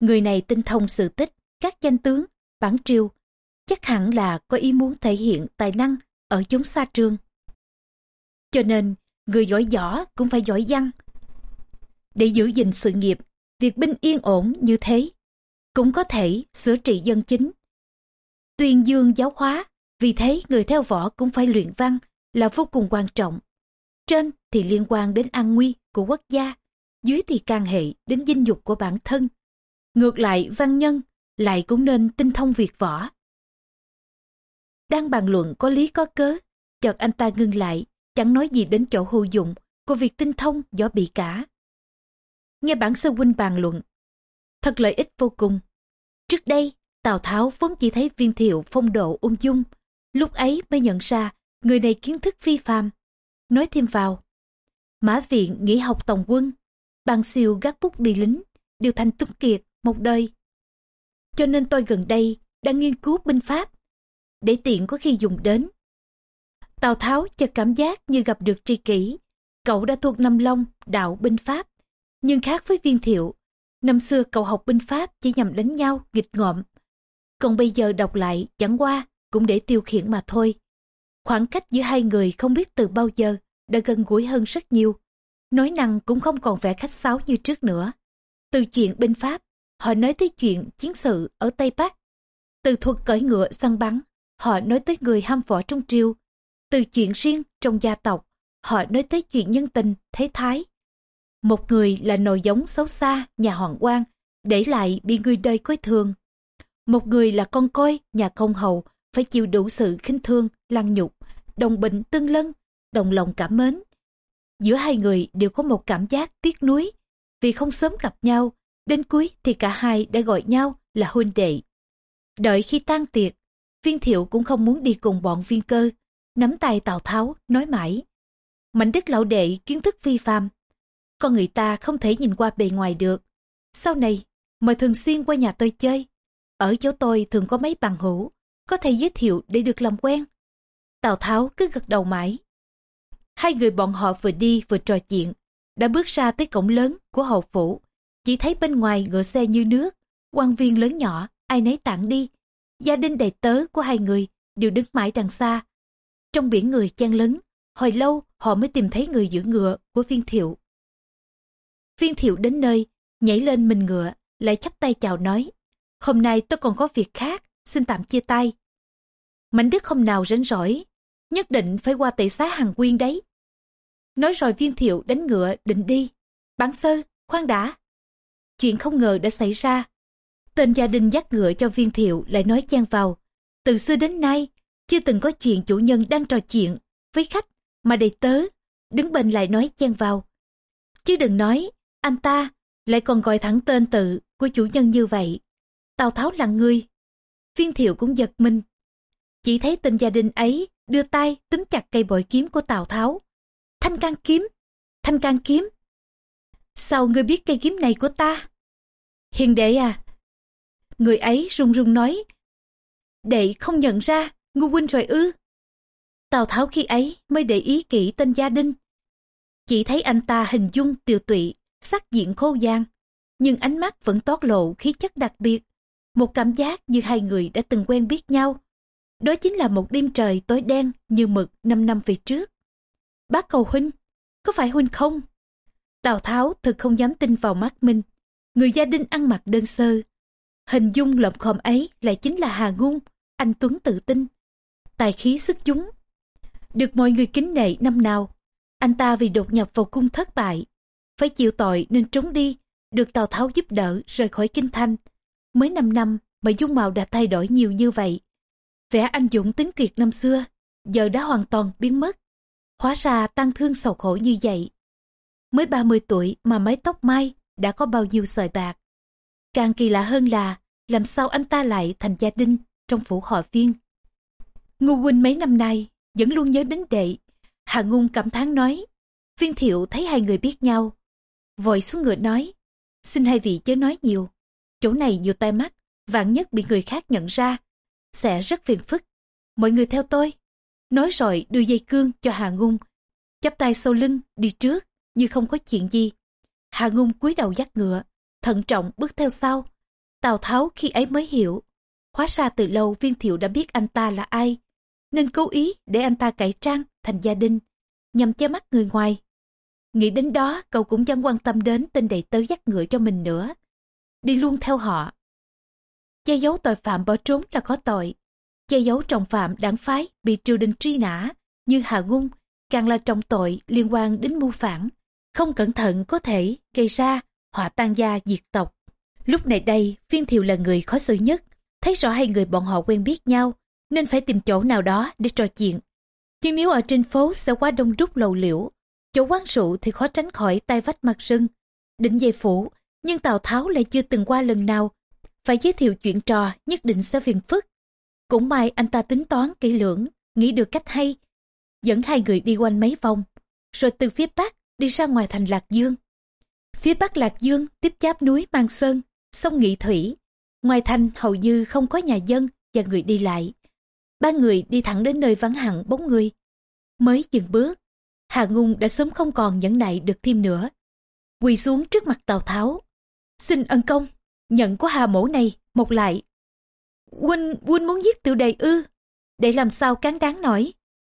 Người này tinh thông sự tích, các danh tướng, bản triều, chắc hẳn là có ý muốn thể hiện tài năng ở chốn xa trường. Cho nên, người giỏi võ cũng phải giỏi văn. Để giữ gìn sự nghiệp, việc binh yên ổn như thế cũng có thể sửa trị dân chính. Tuyên dương giáo hóa, vì thế người theo võ cũng phải luyện văn là vô cùng quan trọng. Trên thì liên quan đến an nguy của quốc gia, dưới thì càng hệ đến dinh dục của bản thân. Ngược lại văn nhân lại cũng nên tinh thông việc võ. Đang bàn luận có lý có cớ, chợt anh ta ngưng lại, chẳng nói gì đến chỗ hô dụng của việc tinh thông võ bị cả. Nghe bản sư huynh bàn luận, thật lợi ích vô cùng. Trước đây, Tào Tháo vốn chỉ thấy viên thiệu phong độ ung dung, lúc ấy mới nhận ra người này kiến thức phi phàm. Nói thêm vào, Mã Viện nghỉ học tổng quân, bằng siêu gác bút đi lính, đều thành túc kiệt một đời. Cho nên tôi gần đây đang nghiên cứu binh pháp, để tiện có khi dùng đến. Tào Tháo cho cảm giác như gặp được tri kỷ, cậu đã thuộc Năm Long, đạo binh pháp, nhưng khác với viên thiệu, Năm xưa cậu học binh pháp chỉ nhằm đánh nhau, nghịch ngợm. Còn bây giờ đọc lại chẳng qua cũng để tiêu khiển mà thôi. Khoảng cách giữa hai người không biết từ bao giờ đã gần gũi hơn rất nhiều. Nói năng cũng không còn vẻ khách sáo như trước nữa. Từ chuyện binh pháp, họ nói tới chuyện chiến sự ở Tây Bắc. Từ thuật cởi ngựa săn bắn, họ nói tới người ham võ trong triều. Từ chuyện riêng trong gia tộc, họ nói tới chuyện nhân tình, thế thái. Một người là nồi giống xấu xa, nhà hoàng quan, để lại bị người đời coi thường. Một người là con coi, nhà công hầu, phải chịu đủ sự khinh thương, lăng nhục, đồng bệnh tương lân, đồng lòng cảm mến. Giữa hai người đều có một cảm giác tiếc nuối, vì không sớm gặp nhau, đến cuối thì cả hai đã gọi nhau là huynh đệ. Đợi khi tan tiệc, viên thiệu cũng không muốn đi cùng bọn viên cơ, nắm tay Tào Tháo, nói mãi. Mạnh đức lão đệ kiến thức vi phàm, con người ta không thể nhìn qua bề ngoài được. Sau này, mời thường xuyên qua nhà tôi chơi. Ở chỗ tôi thường có mấy bằng hữu, có thể giới thiệu để được làm quen. Tào Tháo cứ gật đầu mãi. Hai người bọn họ vừa đi vừa trò chuyện, đã bước ra tới cổng lớn của hậu phủ. Chỉ thấy bên ngoài ngựa xe như nước, quan viên lớn nhỏ, ai nấy tản đi. Gia đình đầy tớ của hai người đều đứng mãi đằng xa. Trong biển người chen lấn, hồi lâu họ mới tìm thấy người giữ ngựa của viên thiệu. Viên thiệu đến nơi, nhảy lên mình ngựa, lại chắp tay chào nói. Hôm nay tôi còn có việc khác, xin tạm chia tay. Mảnh đức không nào rảnh rỗi, nhất định phải qua tệ xá hàng quyên đấy. Nói rồi viên thiệu đánh ngựa định đi. Bản sơ, khoan đã. Chuyện không ngờ đã xảy ra. Tên gia đình dắt ngựa cho viên thiệu lại nói chen vào. Từ xưa đến nay, chưa từng có chuyện chủ nhân đang trò chuyện với khách mà đầy tớ, đứng bên lại nói chen vào. Chứ đừng nói, anh ta lại còn gọi thẳng tên tự của chủ nhân như vậy. Tào Tháo là người. Viên thiệu cũng giật mình. Chỉ thấy tên gia đình ấy đưa tay túm chặt cây bội kiếm của Tào Tháo. Thanh can kiếm, thanh can kiếm. Sao ngươi biết cây kiếm này của ta? Hiền đệ à. Người ấy run run nói. Đệ không nhận ra, ngu huynh rồi ư. Tào Tháo khi ấy mới để ý kỹ tên gia đình. Chỉ thấy anh ta hình dung tiều tụy, sắc diện khô gian, nhưng ánh mắt vẫn toát lộ khí chất đặc biệt. Một cảm giác như hai người đã từng quen biết nhau. Đó chính là một đêm trời tối đen như mực năm năm về trước. Bác cầu huynh, có phải huynh không? Tào Tháo thực không dám tin vào mắt mình. Người gia đình ăn mặc đơn sơ. Hình dung lộng khom ấy lại chính là Hà Ngung, anh Tuấn tự tin. Tài khí sức chúng. Được mọi người kính nệ năm nào. Anh ta vì đột nhập vào cung thất bại. Phải chịu tội nên trốn đi, được Tào Tháo giúp đỡ rời khỏi kinh thanh. Mới 5 năm mà dung mạo đã thay đổi nhiều như vậy. Vẻ anh dũng tính kiệt năm xưa, giờ đã hoàn toàn biến mất. Hóa ra tăng thương sầu khổ như vậy. Mới 30 tuổi mà mái tóc mai đã có bao nhiêu sợi bạc. Càng kỳ lạ hơn là làm sao anh ta lại thành gia đình trong phủ họ viên. Ngu huynh mấy năm nay vẫn luôn nhớ đến đệ. Hà Ngung cảm thán nói. Viên thiệu thấy hai người biết nhau. Vội xuống ngựa nói. Xin hai vị chớ nói nhiều. Chỗ này nhiều tai mắt, vạn nhất bị người khác nhận ra. Sẽ rất phiền phức. Mọi người theo tôi. Nói rồi đưa dây cương cho Hà Ngung. Chắp tay sau lưng, đi trước, như không có chuyện gì. Hà Ngung cúi đầu dắt ngựa, thận trọng bước theo sau. Tào Tháo khi ấy mới hiểu. Hóa ra từ lâu viên thiệu đã biết anh ta là ai, nên cố ý để anh ta cải trang thành gia đình, nhằm che mắt người ngoài. Nghĩ đến đó cậu cũng chẳng quan tâm đến tên đầy tớ dắt ngựa cho mình nữa. Đi luôn theo họ. Che giấu tội phạm bỏ trốn là có tội. Che giấu trọng phạm đảng phái bị triều đình truy nã như Hà Ngung càng là trọng tội liên quan đến mưu phản. Không cẩn thận có thể gây ra họa tan gia diệt tộc. Lúc này đây, viên thiệu là người khó xử nhất. Thấy rõ hai người bọn họ quen biết nhau, nên phải tìm chỗ nào đó để trò chuyện. Nhưng nếu ở trên phố sẽ quá đông đúc lầu liễu, chỗ quán rượu thì khó tránh khỏi tay vách mặt rưng. Định về phủ, nhưng Tào Tháo lại chưa từng qua lần nào. Phải giới thiệu chuyện trò nhất định sẽ phiền phức. Cũng may anh ta tính toán kỹ lưỡng, nghĩ được cách hay. Dẫn hai người đi quanh mấy vòng, rồi từ phía bắc đi ra ngoài thành Lạc Dương. Phía bắc Lạc Dương tiếp giáp núi Mang Sơn, sông Nghị Thủy. Ngoài thành hầu như không có nhà dân và người đi lại. Ba người đi thẳng đến nơi vắng hẳn bóng người. Mới dừng bước, Hà Ngung đã sớm không còn nhẫn nại được thêm nữa. Quỳ xuống trước mặt Tào Tháo. Xin ân công, nhận của Hà mổ này, một lại. Huynh, Huynh muốn giết tiểu đầy ư? Để làm sao cán đáng nổi.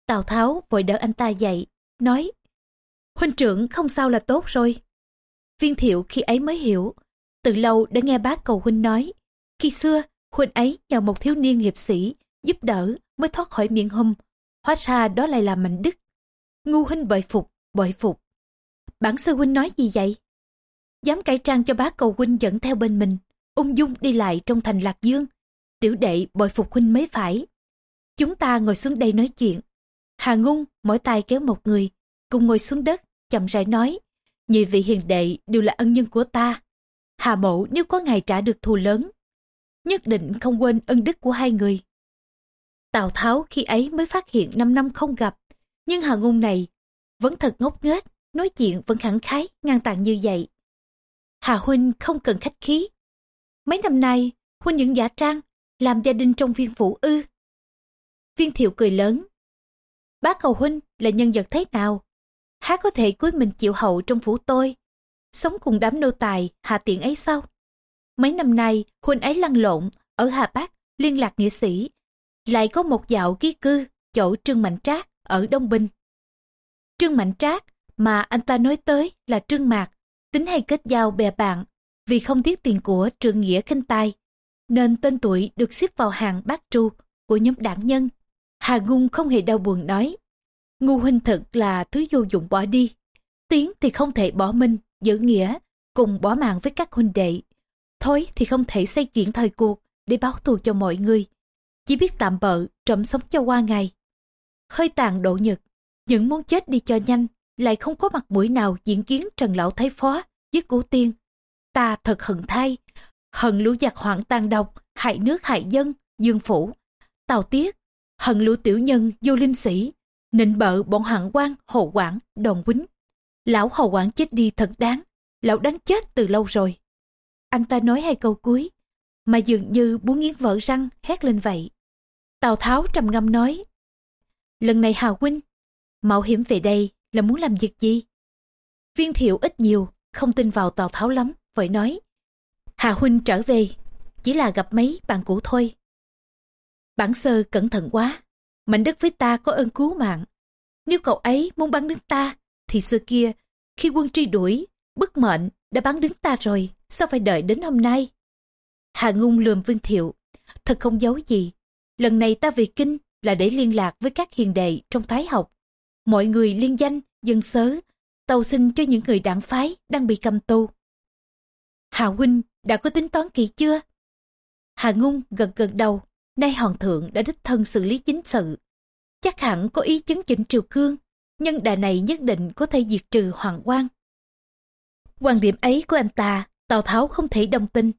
Tào Tháo vội đỡ anh ta dậy, nói. Huynh trưởng không sao là tốt rồi. Viên thiệu khi ấy mới hiểu. Từ lâu đã nghe bác cầu huynh nói. Khi xưa, huynh ấy nhờ một thiếu niên hiệp sĩ giúp đỡ mới thoát khỏi miệng hung. Hóa ra đó lại là mạnh đức. Ngu huynh bội phục, bội phục. Bản sư huynh nói gì vậy? Dám cải trang cho bác cầu huynh dẫn theo bên mình, ung dung đi lại trong thành Lạc Dương. Tiểu đệ bội phục huynh mới phải. Chúng ta ngồi xuống đây nói chuyện. Hà ngung mỗi tay kéo một người, cùng ngồi xuống đất, chậm rãi nói. Nhị vị hiền đệ đều là ân nhân của ta. Hà mộ nếu có ngày trả được thù lớn, nhất định không quên ân đức của hai người. Tào Tháo khi ấy mới phát hiện 5 năm không gặp, nhưng Hà Ngung này vẫn thật ngốc nghếch, nói chuyện vẫn khẳng khái, ngang tàn như vậy. Hà Huynh không cần khách khí. Mấy năm nay, Huynh những giả trang, làm gia đình trong viên phủ ư. Viên thiệu cười lớn. Bác cầu Huynh là nhân vật thế nào? Há có thể cúi mình chịu hậu trong phủ tôi? Sống cùng đám nô tài, hạ tiện ấy sao? Mấy năm nay, huynh ấy lăn lộn, ở Hà Bắc, liên lạc nghĩa sĩ. Lại có một dạo ký cư, chỗ Trương Mạnh Trác, ở Đông Bình. Trương Mạnh Trác, mà anh ta nói tới là Trương Mạc, tính hay kết giao bè bạn, vì không tiếc tiền của trường Nghĩa khinh tài, nên tên tuổi được xếp vào hàng bát tru của nhóm đảng nhân. Hà Ngung không hề đau buồn nói, ngu huynh thực là thứ vô dụng bỏ đi, tiếng thì không thể bỏ minh, giữ nghĩa, cùng bỏ mạng với các huynh đệ. Thối thì không thể xây chuyển thời cuộc để báo thù cho mọi người, chỉ biết tạm bợ trộm sống cho qua ngày. Hơi tàn độ nhật, những muốn chết đi cho nhanh, lại không có mặt mũi nào diễn kiến Trần Lão Thái Phó với cửu Tiên. Ta thật hận thay, hận lũ giặc hoạn tàn độc, hại nước hại dân, dương phủ. Tào Tiết, hận lũ tiểu nhân vô liêm sĩ, nịnh bợ bọn hạng quan, hồ quản, đòn quýnh. Lão hồ quản chết đi thật đáng, lão đánh chết từ lâu rồi. Anh ta nói hai câu cuối, mà dường như muốn nghiến vợ răng hét lên vậy. Tào Tháo trầm ngâm nói, lần này Hà Huynh, mạo hiểm về đây là muốn làm việc gì? Viên thiệu ít nhiều, không tin vào Tào Tháo lắm, vậy nói, Hà Huynh trở về, chỉ là gặp mấy bạn cũ thôi. Bản sơ cẩn thận quá, mảnh đất với ta có ơn cứu mạng. Nếu cậu ấy muốn bắn đứng ta, thì xưa kia, khi quân truy đuổi, bức mệnh đã bắn đứng ta rồi, sao phải đợi đến hôm nay? Hà Ngung lườm Vương Thiệu, thật không giấu gì. Lần này ta về kinh là để liên lạc với các hiền đệ trong thái học. Mọi người liên danh, dân sớ, tàu xin cho những người đảng phái đang bị cầm tù. Hà Huynh đã có tính toán kỹ chưa? Hà Ngung gật gật đầu, nay hoàng thượng đã đích thân xử lý chính sự. Chắc hẳn có ý chấn chỉnh triều cương, nhân đà này nhất định có thể diệt trừ hoàng quan. Quan điểm ấy của anh ta, Tào Tháo không thể đồng tin.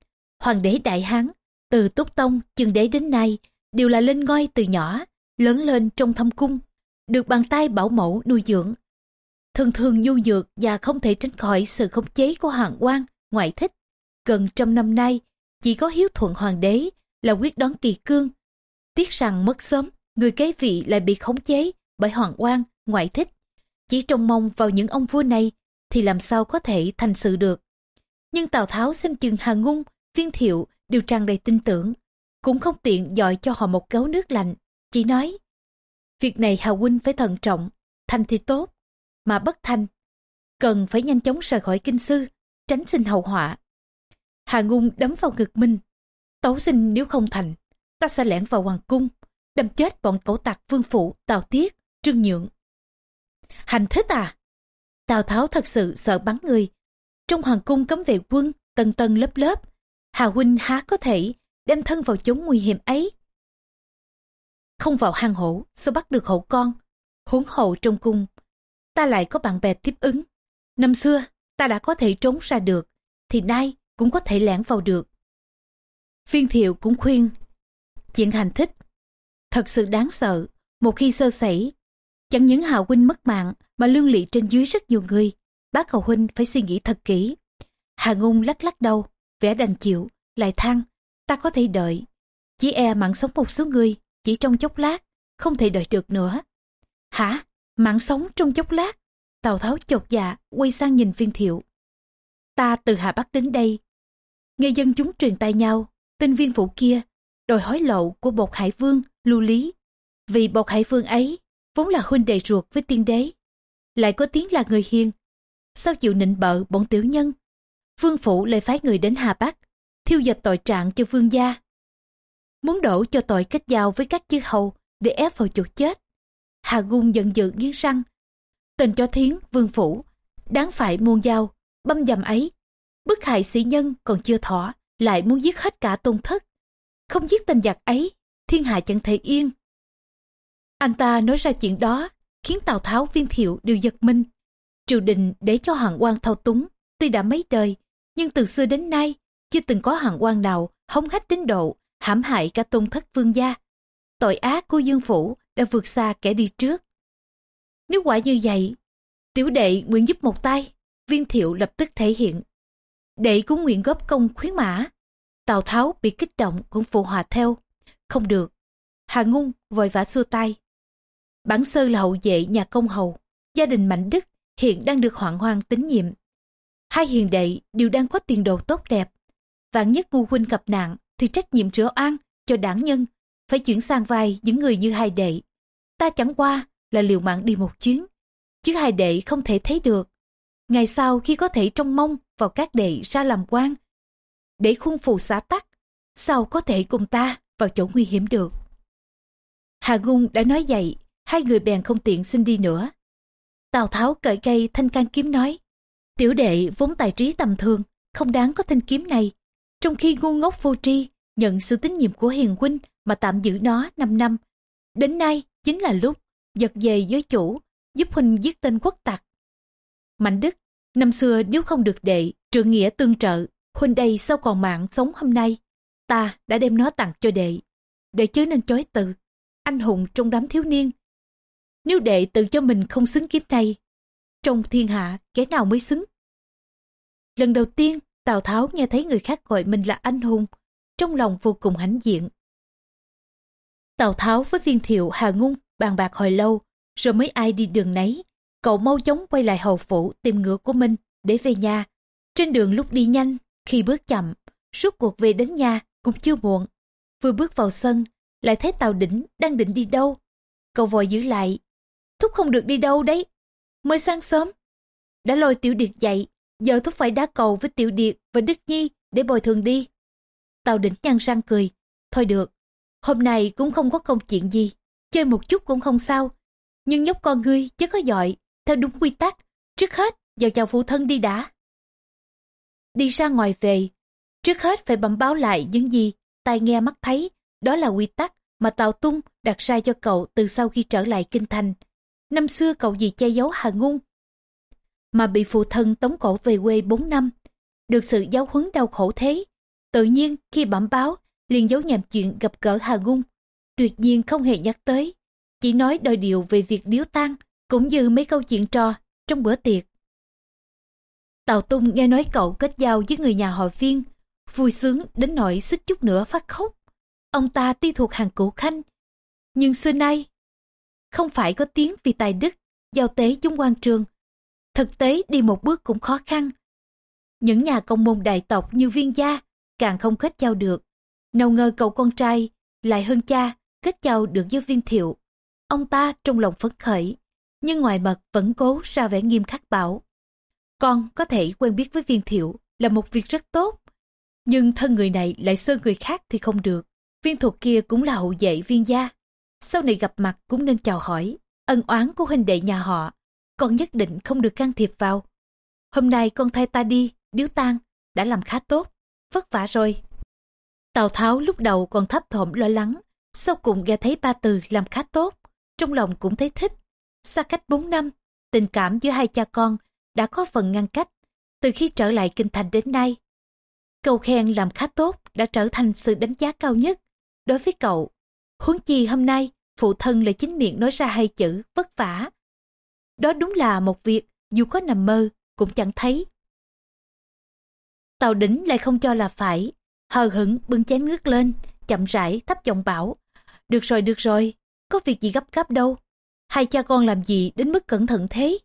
Hoàng đế Đại Hán, từ Túc Tông, Chương Đế đến nay, đều là lên ngôi từ nhỏ, lớn lên trong thâm cung, được bàn tay bảo mẫu nuôi dưỡng. Thường thường nhu nhược và không thể tránh khỏi sự khống chế của hoàng quan, ngoại thích. Gần trăm năm nay, chỉ có hiếu thuận hoàng đế là quyết đoán kỳ cương. Tiếc rằng mất sớm, người kế vị lại bị khống chế bởi hoàng quan, ngoại thích. Chỉ trông mong vào những ông vua này thì làm sao có thể thành sự được. Nhưng Tào Tháo xem chừng Hà Ngung, Viên Thiệu đều tràn đầy tin tưởng. Cũng không tiện dọi cho họ một gấu nước lạnh. Chỉ nói, việc này Hà Huynh phải thận trọng, thành thì tốt, mà bất thành. Cần phải nhanh chóng rời khỏi kinh sư, tránh sinh hậu họa. Hà Ngung đấm vào ngực mình. Tấu sinh nếu không thành, ta sẽ lẻn vào hoàng cung, đâm chết bọn cẩu tặc vương phụ, Tào Tiết, Trương Nhượng. Hành thích à? Tào Tháo thật sự sợ bắn người. Trong hoàng cung cấm vệ quân, tầng tầng lớp lớp, Hà Huynh há có thể đem thân vào chốn nguy hiểm ấy. Không vào hang hổ, sao bắt được hổ con, huống hậu trong cung. Ta lại có bạn bè tiếp ứng. Năm xưa, ta đã có thể trốn ra được, thì nay cũng có thể lẻn vào được. Viên thiệu cũng khuyên, chuyện hành thích, thật sự đáng sợ, một khi sơ sẩy, chẳng những hào huynh mất mạng mà lương lị trên dưới rất nhiều người, bác hào huynh phải suy nghĩ thật kỹ. Hà ngung lắc lắc đầu, vẻ đành chịu, lại than, ta có thể đợi. Chỉ e mạng sống một số người, chỉ trong chốc lát, không thể đợi được nữa. Hả? Mạng sống trong chốc lát? Tào Tháo chột dạ, quay sang nhìn viên thiệu. Ta từ Hà Bắc đến đây. Nghe dân chúng truyền tay nhau, tên viên phủ kia, đòi hối lộ của bột hải vương, lưu lý. Vì bột hải vương ấy, vốn là huynh đệ ruột với tiên đế. Lại có tiếng là người hiền. Sao chịu nịnh bợ bọn tiểu nhân? Vương phủ lại phái người đến Hà Bắc, thiêu dập tội trạng cho vương gia. Muốn đổ cho tội kết giao với các chư hầu để ép vào chuột chết. Hà Gung giận dữ nghiến răng. tình cho thiến vương phủ, đáng phải muôn dao, băm dầm ấy. Bức hại sĩ nhân còn chưa thỏa, lại muốn giết hết cả tôn thất. Không giết tên giặc ấy, thiên hạ chẳng thể yên. Anh ta nói ra chuyện đó, khiến Tào Tháo viên thiệu đều giật mình. Triều đình để cho hạng quan thao túng, tuy đã mấy đời, nhưng từ xưa đến nay, chưa từng có hạng quan nào hống hách đến độ, hãm hại cả tôn thất vương gia. Tội ác của Dương Phủ đã vượt xa kẻ đi trước. Nếu quả như vậy, tiểu đệ nguyện giúp một tay, viên thiệu lập tức thể hiện. Đệ cũng nguyện góp công khuyến mã. Tào Tháo bị kích động cũng phụ hòa theo. Không được. Hà Ngung vội vã xua tay. Bản sơ là hậu vệ nhà công hầu, gia đình Mạnh Đức hiện đang được hoạn hoang tín nhiệm. Hai hiền đệ đều đang có tiền đồ tốt đẹp. Vạn nhất ngu huynh gặp nạn thì trách nhiệm rửa oan cho đảng nhân phải chuyển sang vai những người như hai đệ. Ta chẳng qua là liều mạng đi một chuyến, chứ hai đệ không thể thấy được. Ngày sau khi có thể trông mong vào các đệ ra làm quan, để khuôn phù xã tắc, sao có thể cùng ta vào chỗ nguy hiểm được. Hà Gung đã nói vậy, hai người bèn không tiện xin đi nữa. Tào Tháo cởi cây thanh can kiếm nói, tiểu đệ vốn tài trí tầm thường, không đáng có thanh kiếm này. Trong khi ngu ngốc vô tri, nhận sự tín nhiệm của hiền huynh mà tạm giữ nó 5 năm. Đến nay chính là lúc giật về với chủ, giúp huynh giết tên quốc tặc. Mạnh Đức, năm xưa nếu không được đệ, trượng nghĩa tương trợ, huynh đây sao còn mạng sống hôm nay. Ta đã đem nó tặng cho đệ, đệ chứ nên chối từ, anh hùng trong đám thiếu niên. Nếu đệ tự cho mình không xứng kiếm này, trong thiên hạ kẻ nào mới xứng? Lần đầu tiên, Tào Tháo nghe thấy người khác gọi mình là anh hùng, trong lòng vô cùng hãnh diện. Tào Tháo với viên thiệu Hà Ngung bàn bạc hồi lâu, rồi mới ai đi đường nấy. Cậu mau chóng quay lại hầu phủ tìm ngựa của mình để về nhà. Trên đường lúc đi nhanh, khi bước chậm, suốt cuộc về đến nhà cũng chưa muộn. Vừa bước vào sân, lại thấy Tào Đỉnh đang định đi đâu. Cậu vội giữ lại. Thúc không được đi đâu đấy. Mới sáng sớm. Đã lôi Tiểu Điệt dậy, giờ Thúc phải đá cầu với Tiểu Điệt và Đức Nhi để bồi thường đi. Tào Đỉnh nhăn răng cười. Thôi được, hôm nay cũng không có công chuyện gì. Chơi một chút cũng không sao. Nhưng nhóc con ngươi chứ có giỏi, theo đúng quy tắc. Trước hết, vào chào phụ thân đi đã. Đi ra ngoài về, trước hết phải bẩm báo lại những gì tai nghe mắt thấy. Đó là quy tắc mà Tào Tung đặt ra cho cậu từ sau khi trở lại Kinh Thành. Năm xưa cậu vì che giấu Hà Ngung, mà bị phụ thân tống cổ về quê 4 năm. Được sự giáo huấn đau khổ thế, Tự nhiên khi bẩm báo, liền giấu nhầm chuyện gặp gỡ Hà Ngung. Tuyệt nhiên không hề nhắc tới. Chỉ nói đôi điều về việc điếu tang, cũng như mấy câu chuyện trò trong bữa tiệc. Tào Tung nghe nói cậu kết giao với người nhà họ viên, vui sướng đến nỗi suýt chút nữa phát khóc. Ông ta tuy thuộc hàng cũ khanh, nhưng xưa nay không phải có tiếng vì tài đức, giao tế chúng quan trường. Thực tế đi một bước cũng khó khăn. Những nhà công môn đại tộc như viên gia càng không kết giao được. Nào ngờ cậu con trai lại hơn cha kết giao được với viên thiệu. Ông ta trong lòng phấn khởi, nhưng ngoài mặt vẫn cố ra vẻ nghiêm khắc bảo. Con có thể quen biết với viên thiệu là một việc rất tốt, nhưng thân người này lại sơn người khác thì không được. Viên thuộc kia cũng là hậu vệ viên gia. Sau này gặp mặt cũng nên chào hỏi, ân oán của huynh đệ nhà họ, con nhất định không được can thiệp vào. Hôm nay con thay ta đi, điếu tang, đã làm khá tốt vất vả rồi. Tào Tháo lúc đầu còn thấp thỏm lo lắng, sau cùng nghe thấy ba từ làm khá tốt, trong lòng cũng thấy thích. Xa cách 4 năm, tình cảm giữa hai cha con đã có phần ngăn cách từ khi trở lại kinh thành đến nay. Câu khen làm khá tốt đã trở thành sự đánh giá cao nhất đối với cậu. Huống chi hôm nay, phụ thân lại chính miệng nói ra hai chữ vất vả. Đó đúng là một việc dù có nằm mơ cũng chẳng thấy Tàu đỉnh lại không cho là phải. Hờ hững bưng chén nước lên, chậm rãi thấp giọng bảo. Được rồi, được rồi, có việc gì gấp gáp đâu. Hai cha con làm gì đến mức cẩn thận thế?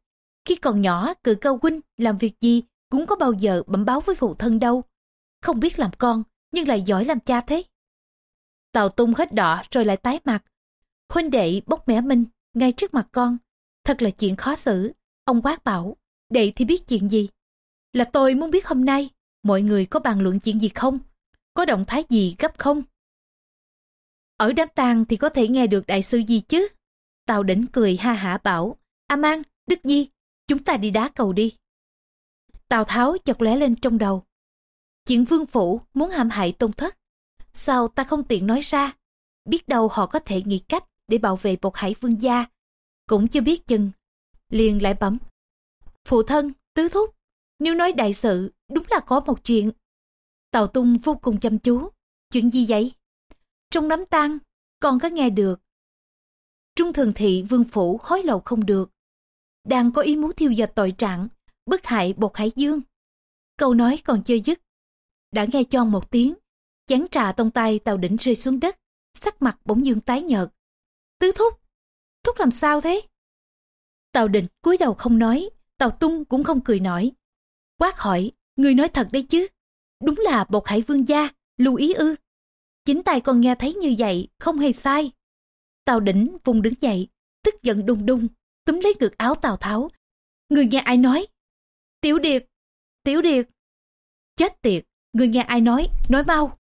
Khi còn nhỏ, cự cao huynh làm việc gì cũng có bao giờ bẩm báo với phụ thân đâu. Không biết làm con, nhưng lại giỏi làm cha thế. Tàu tung hết đỏ rồi lại tái mặt. Huynh đệ bốc mẻ minh, ngay trước mặt con. Thật là chuyện khó xử. Ông quát bảo, đệ thì biết chuyện gì? Là tôi muốn biết hôm nay, mọi người có bàn luận chuyện gì không? Có động thái gì gấp không? Ở đám tang thì có thể nghe được đại sư gì chứ? Tào đỉnh cười ha hả bảo, A Mang, Đức Di, chúng ta đi đá cầu đi. Tào Tháo chợt lóe lên trong đầu. Chuyện vương phủ muốn hãm hại tôn thất. Sao ta không tiện nói ra? Biết đâu họ có thể nghĩ cách để bảo vệ bột hải vương gia. Cũng chưa biết chừng. Liền lại bấm. Phụ thân, tứ thúc, nếu nói đại sự, đúng là có một chuyện. Tào Tung vô cùng chăm chú. Chuyện gì vậy? Trong đám tang, con có nghe được. Trung thường thị vương phủ hối lộ không được. Đang có ý muốn thiêu dệt tội trạng, bức hại bột hải dương. Câu nói còn chưa dứt. Đã nghe cho một tiếng, chén trà tông tay tàu đỉnh rơi xuống đất, sắc mặt bỗng dương tái nhợt. Tứ thúc! Thúc làm sao thế? Tào định cúi đầu không nói, Tào tung cũng không cười nổi. Quát hỏi, người nói thật đấy chứ? Đúng là bột hải vương gia, lưu ý ư. Chính tay con nghe thấy như vậy, không hề sai. Tào đỉnh vùng đứng dậy, tức giận đùng đùng, túm lấy ngực áo Tào Tháo. Người nghe ai nói? Tiểu Điệt! Tiểu Điệt! Chết tiệt! Người nghe ai nói? Nói mau!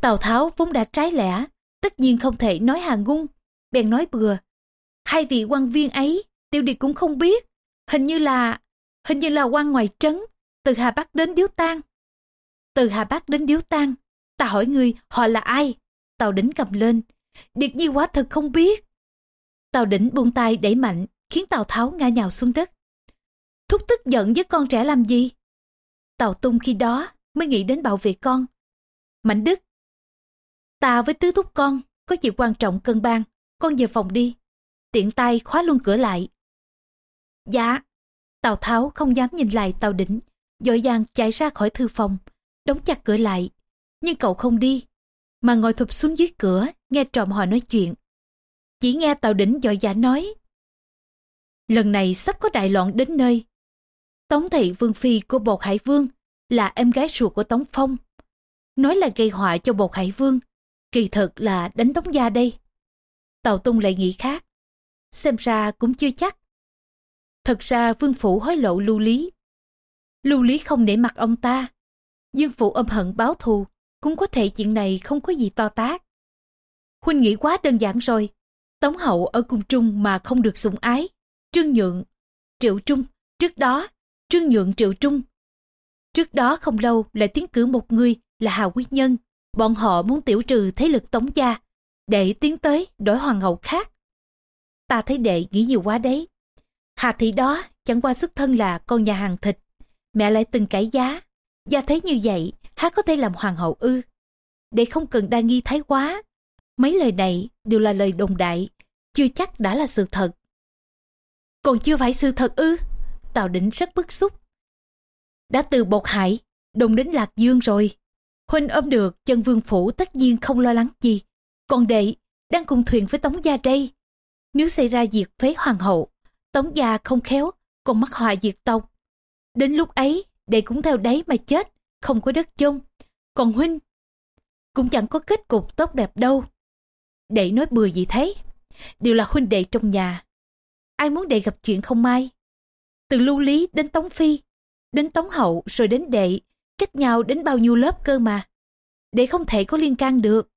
Tào Tháo vốn đã trái lẽ, tất nhiên không thể nói hàng ngung, bèn nói bừa. Hai vị quan viên ấy, Tiểu Điệt cũng không biết. Hình như là, hình như là quan ngoài trấn, từ Hà Bắc đến Điếu Tang. Từ Hà Bắc đến Điếu Tang, ta hỏi người họ là ai? Tào đỉnh cầm lên, Điệt Nhi quá thật không biết. Tào đỉnh buông tay đẩy mạnh, khiến Tào Tháo ngã nhào xuống đất. Thúc tức giận với con trẻ làm gì? Tào Tung khi đó mới nghĩ đến bảo vệ con. Mạnh Đức, ta với tứ thúc con có chuyện quan trọng cân ban, con về phòng đi. Tiện tay khóa luôn cửa lại. Dạ, Tào Tháo không dám nhìn lại Tào Đỉnh, dội dàng chạy ra khỏi thư phòng, đóng chặt cửa lại. Nhưng cậu không đi, mà ngồi thụp xuống dưới cửa, nghe trộm họ nói chuyện. Chỉ nghe Tào Đỉnh dội dã nói. Lần này sắp có đại loạn đến nơi. Tống thị vương phi của bột hải vương là em gái ruột của Tống Phong. Nói là gây họa cho bột hải vương, kỳ thực là đánh Tống gia đây. Tào Tung lại nghĩ khác. Xem ra cũng chưa chắc. Thật ra vương phủ hối lộ lưu lý. Lưu lý không nể mặt ông ta. Dương phủ âm hận báo thù, cũng có thể chuyện này không có gì to tác. Huynh nghĩ quá đơn giản rồi. Tống hậu ở cung trung mà không được sủng ái. Trương Nhượng, Triệu Trung, trước đó, Trương Nhượng Triệu Trung. Trước đó không lâu lại tiến cử một người là Hà Quý Nhân. Bọn họ muốn tiểu trừ thế lực Tống gia, đệ tiến tới đổi hoàng hậu khác. Ta thấy đệ nghĩ nhiều quá đấy. Hà thị đó chẳng qua xuất thân là con nhà hàng thịt. Mẹ lại từng cải giá. Gia thế như vậy, há có thể làm hoàng hậu ư. đệ không cần đa nghi thái quá. Mấy lời này đều là lời đồng đại, chưa chắc đã là sự thật. Còn chưa phải sự thật ư? Tào Đỉnh rất bức xúc. Đã từ Bột Hải, đồng đến Lạc Dương rồi. Huynh ôm được chân vương phủ tất nhiên không lo lắng gì. Còn đệ, đang cùng thuyền với Tống Gia đây. Nếu xảy ra diệt phế hoàng hậu, Tống Gia không khéo, còn mắc họa diệt tộc. Đến lúc ấy, đệ cũng theo đấy mà chết, không có đất chung. Còn Huynh, cũng chẳng có kết cục tốt đẹp đâu. Đệ nói bừa gì thế? Đều là huynh đệ trong nhà. Ai muốn đệ gặp chuyện không may? Từ lưu lý đến Tống Phi, đến Tống Hậu rồi đến đệ, cách nhau đến bao nhiêu lớp cơ mà. Đệ không thể có liên can được.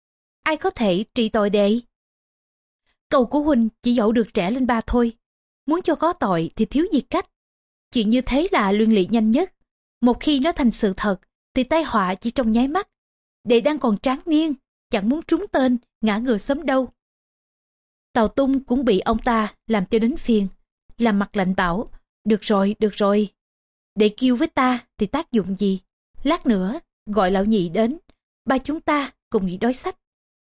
Ai có thể trị tội đệ? Cầu của huynh chỉ dẫu được trẻ lên ba thôi. Muốn cho có tội thì thiếu gì cách. Chuyện như thế là luyện lị nhanh nhất. Một khi nó thành sự thật, thì tai họa chỉ trong nháy mắt. Đệ đang còn tráng niên, chẳng muốn trúng tên, ngã ngừa sớm đâu. Tàu tung cũng bị ông ta làm cho đến phiền. Làm mặt lạnh bảo, được rồi, được rồi. Để kêu với ta thì tác dụng gì? Lát nữa, gọi lão nhị đến. Ba chúng ta cùng nghỉ đói sách.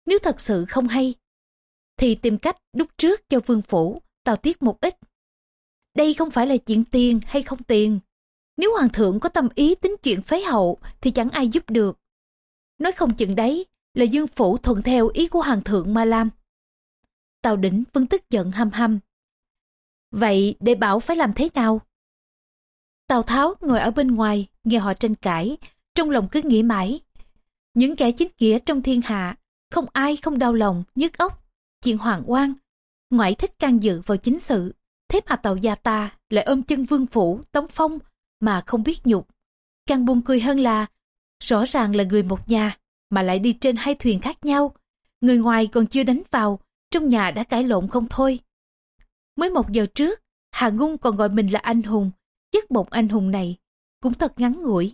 Nếu thật sự không hay, thì tìm cách đúc trước cho vương phủ, tào tiết một ít. Đây không phải là chuyện tiền hay không tiền. Nếu hoàng thượng có tâm ý tính chuyện phế hậu thì chẳng ai giúp được. Nói không chừng đấy là dương phủ thuận theo ý của hoàng thượng mà làm. Tào đỉnh vẫn tức giận hăm hăm. Vậy để bảo phải làm thế nào? Tào Tháo ngồi ở bên ngoài, nghe họ tranh cãi, trong lòng cứ nghĩ mãi. Những kẻ chính nghĩa trong thiên hạ, không ai không đau lòng, nhức óc. Chuyện hoàng quan ngoại thích can dự vào chính sự. Thế mà tàu gia ta lại ôm chân vương phủ, tống phong, mà không biết nhục. Càng buồn cười hơn là, rõ ràng là người một nhà, mà lại đi trên hai thuyền khác nhau. Người ngoài còn chưa đánh vào, trong nhà đã cãi lộn không thôi. Mới một giờ trước, hà ngung còn gọi mình là anh hùng. Giấc mộng anh hùng này cũng thật ngắn ngủi.